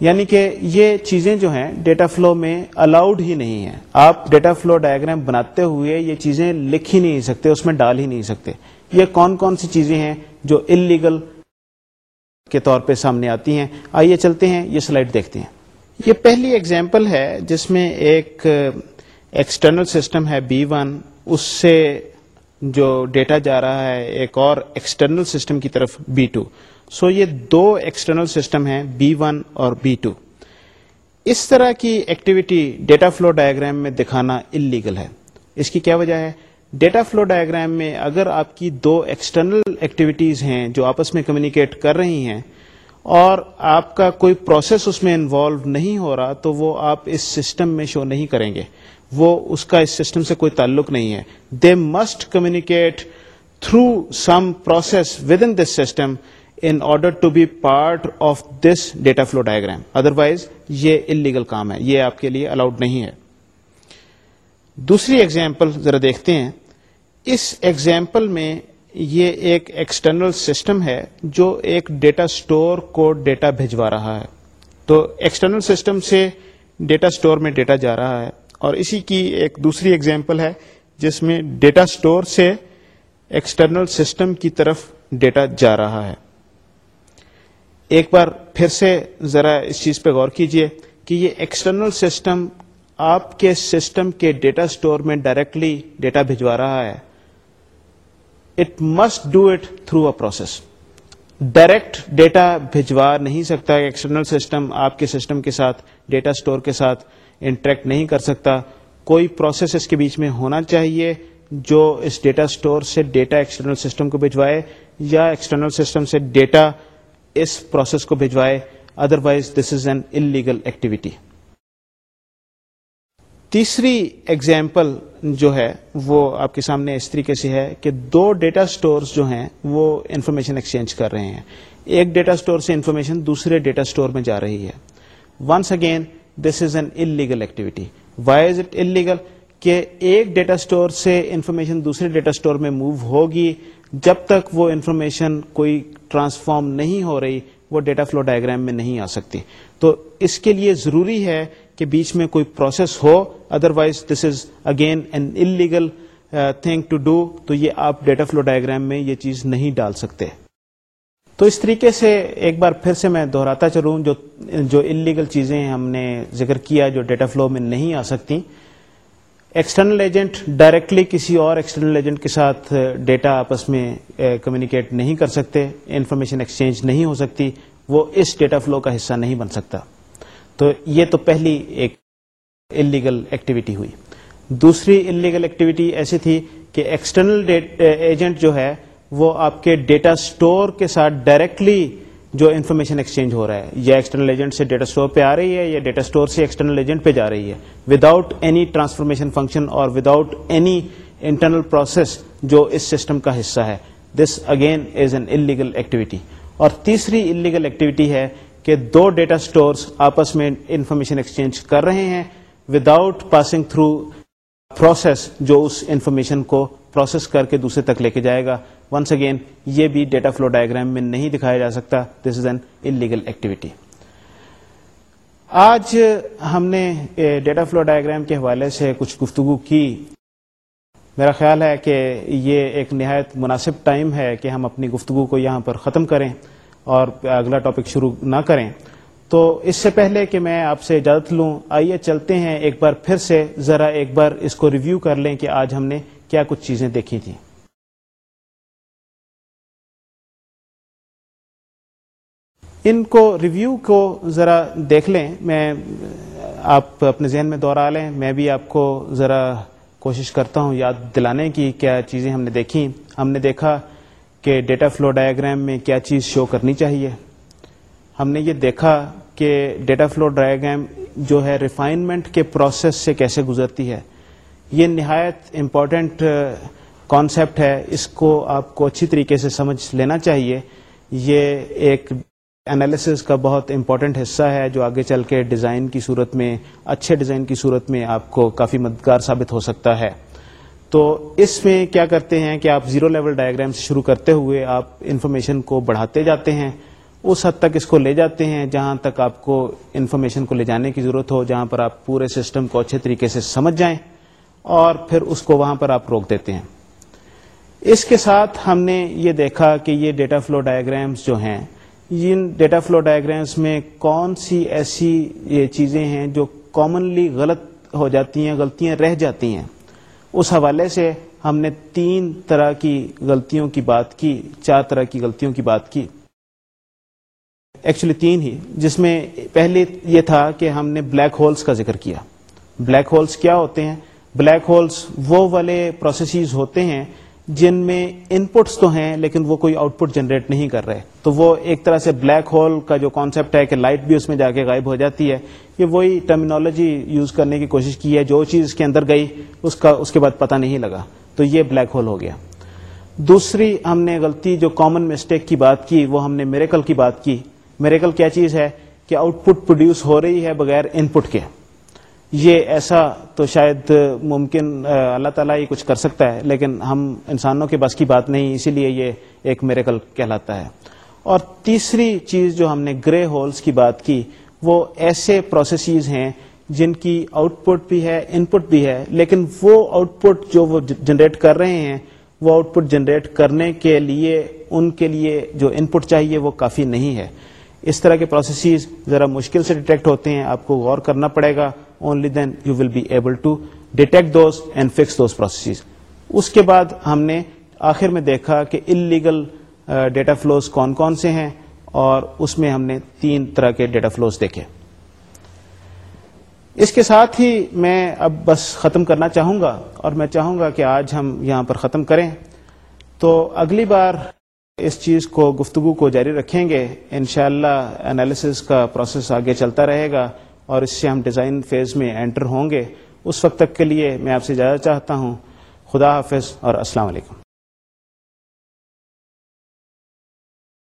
یعنی کہ یہ چیزیں جو ہیں ڈیٹا فلو میں الاؤڈ ہی نہیں ہیں۔ آپ ڈیٹا فلو ڈائگرام بناتے ہوئے یہ چیزیں لکھ ہی نہیں سکتے، اس میں ڈال ہی نہیں سکتے۔ یہ کون کون سی چیزیں ہیں جو انلیگل کے طور پہ سامنے آتی ہیں؟ آئیے چلتے ہیں، یہ سلائڈ دیکھتے ہیں۔ یہ پہلی ایگزامپل ہے جس میں ایک ایکسٹرنل سسٹم ہے بی ون اس سے جو ڈیٹا جا رہا ہے ایک اور ایکسٹرنل سسٹم کی طرف بی ٹو سو یہ دو ایکسٹرنل سسٹم ہیں بی ون اور بی ٹو اس طرح کی ایکٹیویٹی ڈیٹا فلو ڈائگرام میں دکھانا انلیگل ہے۔ اس کی کیا وجہ ہے؟ ڈیٹا فلو ڈائگرام میں اگر آپ کی دو ایکسٹرنل ایکٹیویٹیز ہیں جو آپس میں کمیونیکیٹ کر رہی ہیں اور آپ کا کوئی پروسیس اس میں انوالو نہیں ہو رہا، تو وہ آپ اس سسٹم میں شو نہیں کریں گے۔ وہ اس کا اس سسٹم سے کوئی تعلق نہیں ہے۔ They must communicate through some process within this system in order to be part of this data flow diagram otherwise یہ انلیگل کام ہے۔ یہ آپ کے لیے الاؤڈ نہیں ہے۔ دوسری ایگزامپل ذرا دیکھتے ہیں۔ اس ایگزامپل میں یہ ایک ایکسٹرنل سسٹم ہے جو ایک ڈیٹا سٹور کو ڈیٹا بھجوا رہا ہے۔ تو ایکسٹرنل سسٹم سے ڈیٹا سٹور میں ڈیٹا جا رہا ہے اور اسی کی ایک دوسری ایگزامپل ہے جس میں ڈیٹا سٹور سے ایکسٹرنل سسٹم کی طرف ڈیٹا جا رہا ہے۔ ایک بار پھر سے ذرا اس چیز پہ غور کیجیے کہ یہ ایکسٹرنل سسٹم آپ کے سسٹم کے ڈیٹا سٹور میں ڈائریکٹلی ڈیٹا بھجوا رہا ہے۔ It must do it through a process direct data بھجوا نہیں سکتا ایکسٹرنل سسٹم آپ کے سسٹم کے ساتھ، ڈیٹا اسٹور کے ساتھ انٹریکٹ نہیں کر سکتا۔ کوئی پروسیس اس کے بیچ میں ہونا چاہیے جو اس ڈیٹا اسٹور سے ڈیٹا ایکسٹرنل سسٹم کو بھجوائے یا ایکسٹرنل سسٹم سے ڈیٹا اس پروسیس کو بھجوائے۔ Otherwise this is an illegal activity تیسری ایگزامپل جو ہے وہ آپ کے سامنے اس طریقے سے ہے کہ دو ڈیٹا سٹورز جو ہیں وہ انفارمیشن ایکسچینج کر رہے ہیں۔ ایک ڈیٹا سٹور سے انفارمیشن دوسرے ڈیٹا سٹور میں جا رہی ہے۔ Once again this is an illegal activity why is it illegal کہ ایک ڈیٹا سٹور سے انفارمیشن دوسرے ڈیٹا سٹور میں موو ہوگی۔ جب تک وہ انفارمیشن کوئی ٹرانسفارم نہیں ہو رہی، وہ ڈیٹا فلو ڈائگرام میں نہیں آ سکتی۔ تو اس کے لیے ضروری ہے کہ بیچ میں کوئی process who otherwise this is again an illegal thing to do تو یہ آپ ڈیٹا فلو ڈائگرام میں یہ چیز نہیں ڈال سکتے۔ تو اس طریقے سے ایک بار پھر سے میں دہراتا چلوں، جو جو انلیگل چیزیں ہم نے ذکر کیا جو ڈیٹا فلو میں نہیں آ سکتی۔ ایکسٹرنل ایجنٹ ڈائریکٹلی کسی اور ایکسٹرنل ایجنٹ کے ساتھ uh, ڈیٹا آپس میں uh, کمیونیکیٹ نہیں کر سکتے انفارمیشن ایکسچینج نہیں ہو سکتی، وہ اس ڈیٹا فلو کا حصہ نہیں بن سکتا۔ تو یہ تو پہلی ایک انلیگل ایکٹیویٹی ہوئی۔ دوسری انلیگل ایکٹیویٹی ایسی تھی کہ ایکسٹرنل ایجنٹ جو ہے وہ آپ کے ڈیٹا سٹور کے ساتھ ڈائریکٹلی جو انفارمیشن ایکسچینج ہو رہا ہے۔ یا ایکسٹرنل ایجنٹ سے ڈیٹا اسٹور پہ آ رہی ہے یا ڈیٹا اسٹور سے ایکسٹرنل ایجنٹ پہ جا رہی ہے۔ وداؤٹ اینی ٹرانسفارمیشن فنکشن اور وداؤٹ اینی انٹرنل پروسیس جو اس سسٹم کا حصہ ہے۔ This again is an illegal activity اور تیسری انلیگل ایکٹیویٹی ہے کہ دو ڈیٹا اسٹورس آپس میں انفارمیشن ایکسچینج کر رہے ہیں وداؤٹ پاسنگ تھرو پروسیس جو اس انفارمیشن کو پروسیس کر کے دوسرے تک لے کے جائے گا۔ ونس اگین یہ بھی ڈیٹا فلو ڈائگرام میں نہیں دکھایا جا سکتا۔ This is an illegal activity آج ہم نے ڈیٹا فلو ڈائگرام کے حوالے سے کچھ گفتگو کی۔ میرا خیال ہے کہ یہ ایک نہایت مناسب ٹائم ہے کہ ہم اپنی گفتگو کو یہاں پر ختم کریں۔ اور اگلا ٹاپک شروع نہ کریں۔ تو اس سے پہلے کہ میں آپ سے اجازت لوں، آئیے چلتے ہیں ایک بار پھر سے۔ ذرا ایک بار اس کو ریویو کر لیں کہ آج ہم نے کیا کچھ چیزیں دیکھی تھیں۔ ان کو ریویو کو ذرا دیکھ لیں۔ میں، آپ اپنے ذہن میں دوہرا لیں۔ میں بھی آپ کو ذرا کوشش کرتا ہوں یاد دلانے کی کیا چیزیں ہم نے دیکھی۔ ہم نے دیکھا کہ ڈیٹا فلو ڈائیگرام میں کیا چیز شو کرنی چاہیے۔ ہم نے یہ دیکھا کہ ڈیٹا فلو ڈائیگرام جو ہے ریفائنمنٹ کے پروسیس سے کیسے گزرتی ہے۔ یہ نہایت امپورٹنٹ کانسیپٹ uh, ہے۔ اس کو آپ کو اچھی طریقے سے سمجھ لینا چاہیے۔ یہ ایک انالیسز کا بہت امپورٹنٹ حصہ ہے جو آگے چل کے ڈیزائن کی صورت میں، اچھے ڈیزائن کی صورت میں آپ کو کافی مددگار ثابت ہو سکتا ہے۔ تو اس میں کیا کرتے ہیں کہ آپ زیرو لیول ڈائگرام سے شروع کرتے ہوئے آپ انفارمیشن کو بڑھاتے جاتے ہیں۔ اس حد تک اس کو لے جاتے ہیں جہاں تک آپ کو انفارمیشن کو لے جانے کی ضرورت ہو، جہاں پر آپ پورے سسٹم کو اچھے طریقے سے سمجھ جائیں اور پھر اس کو وہاں پر آپ روک دیتے ہیں۔ اس کے ساتھ ہم نے یہ دیکھا کہ یہ ڈیٹا فلو ڈائگرامس جو ہیں، ان ڈیٹا فلو ڈائگرامس میں کون سی ایسی یہ چیزیں ہیں جو کامنلی غلط ہو جاتی ہیں، غلطیاں رہ جاتی ہیں۔ اس حوالے سے ہم نے تین طرح کی غلطیوں کی بات کی، چار طرح کی غلطیوں کی بات کی۔ ایکچولی تین ہی، جس میں پہلے یہ تھا کہ ہم نے بلیک ہولز کا ذکر کیا۔ بلیک ہولز کیا ہوتے ہیں؟ بلیک ہولز وہ والے پروسیسز ہوتے ہیں جن میں ان پٹس تو ہیں لیکن وہ کوئی آؤٹ پٹ جنریٹ نہیں کر رہے۔ تو وہ ایک طرح سے بلیک ہول کا جو کانسیپٹ ہے کہ لائٹ بھی اس میں جا کے غائب ہو جاتی ہے، یہ وہی ٹرمینالوجی یوز کرنے کی کوشش کی ہے۔ جو چیز اس کے اندر گئی، اس کا، اس کے بعد پتہ نہیں لگا۔ تو یہ بلیک ہول ہو گیا۔ دوسری ہم نے غلطی، جو کامن مسٹیک کی بات کی، وہ ہم نے میریکل کی بات کی۔ میریکل کیا چیز ہے؟ کہ آؤٹ پٹ پروڈیوس ہو رہی ہے بغیر ان پٹ کے۔ یہ ایسا تو شاید ممکن اللہ تعالیٰ ہی کچھ کر سکتا ہے، لیکن ہم انسانوں کے بس کی بات نہیں، اسی لیے یہ ایک میریکل کہلاتا ہے۔ اور تیسری چیز جو ہم نے گرے ہولز کی بات کی، وہ ایسے پروسیسز ہیں جن کی آؤٹ پٹ بھی ہے ان پٹ بھی ہے، لیکن وہ آؤٹ پٹ جو وہ جنریٹ کر رہے ہیں، وہ آؤٹ پٹ جنریٹ کرنے کے لیے، ان کے لیے جو ان پٹ چاہیے وہ کافی نہیں ہے۔ اس طرح کے پروسیسز ذرا مشکل سے ڈیٹیکٹ ہوتے ہیں، آپ کو غور کرنا پڑے گا۔ Only then you will be able to detect those and fix those processes اس کے بعد ہم نے آخر میں دیکھا کہ انلیگل ڈیٹا فلوز کون کون سے ہیں اور اس میں ہم نے تین طرح کے ڈیٹا فلوز دیکھے۔ اس کے ساتھ ہی میں اب بس ختم کرنا چاہوں گا اور میں چاہوں گا کہ آج ہم یہاں پر ختم کریں۔ تو اگلی بار اس چیز کو گفتگو کو جاری رکھیں گے۔ انشاءاللہ شاء اللہ کا پروسیس آگے چلتا رہے گا۔ اور اس سے ہم ڈیزائن فیز میں انٹر ہوں گے۔ اس وقت تک کے لیے میں آپ سے اجازت چاہتا ہوں۔ خدا حافظ اور السلام علیکم۔